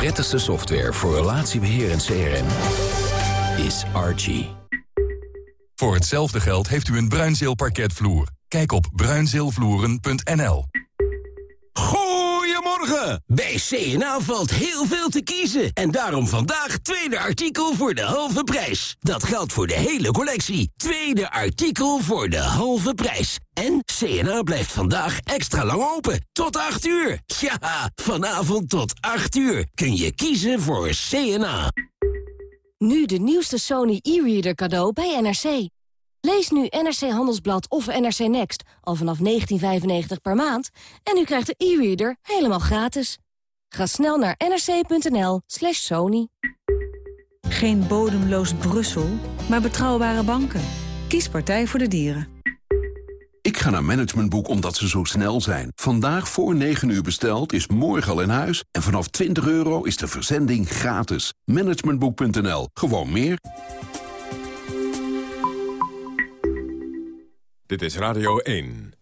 Prettigste software voor relatiebeheer en CRM is Archie. Voor hetzelfde geld heeft u een Bruinzeel parketvloer. Kijk op bruinzeelvloeren.nl. Bij CNA valt heel veel te kiezen. En daarom vandaag tweede artikel voor de halve prijs. Dat geldt voor de hele collectie. Tweede artikel voor de halve prijs. En CNA blijft vandaag extra lang open. Tot 8 uur. Ja, vanavond tot 8 uur kun je kiezen voor CNA. Nu de nieuwste Sony e-reader cadeau bij NRC. Lees nu NRC Handelsblad of NRC Next al vanaf 19,95 per maand... en u krijgt de e-reader helemaal gratis. Ga snel naar nrc.nl slash sony. Geen bodemloos Brussel, maar betrouwbare banken. Kies Partij voor de Dieren. Ik ga naar Managementboek omdat ze zo snel zijn. Vandaag voor 9 uur besteld is morgen al in huis. En vanaf 20 euro is de verzending gratis. Managementboek.nl. Gewoon meer. Dit is Radio 1.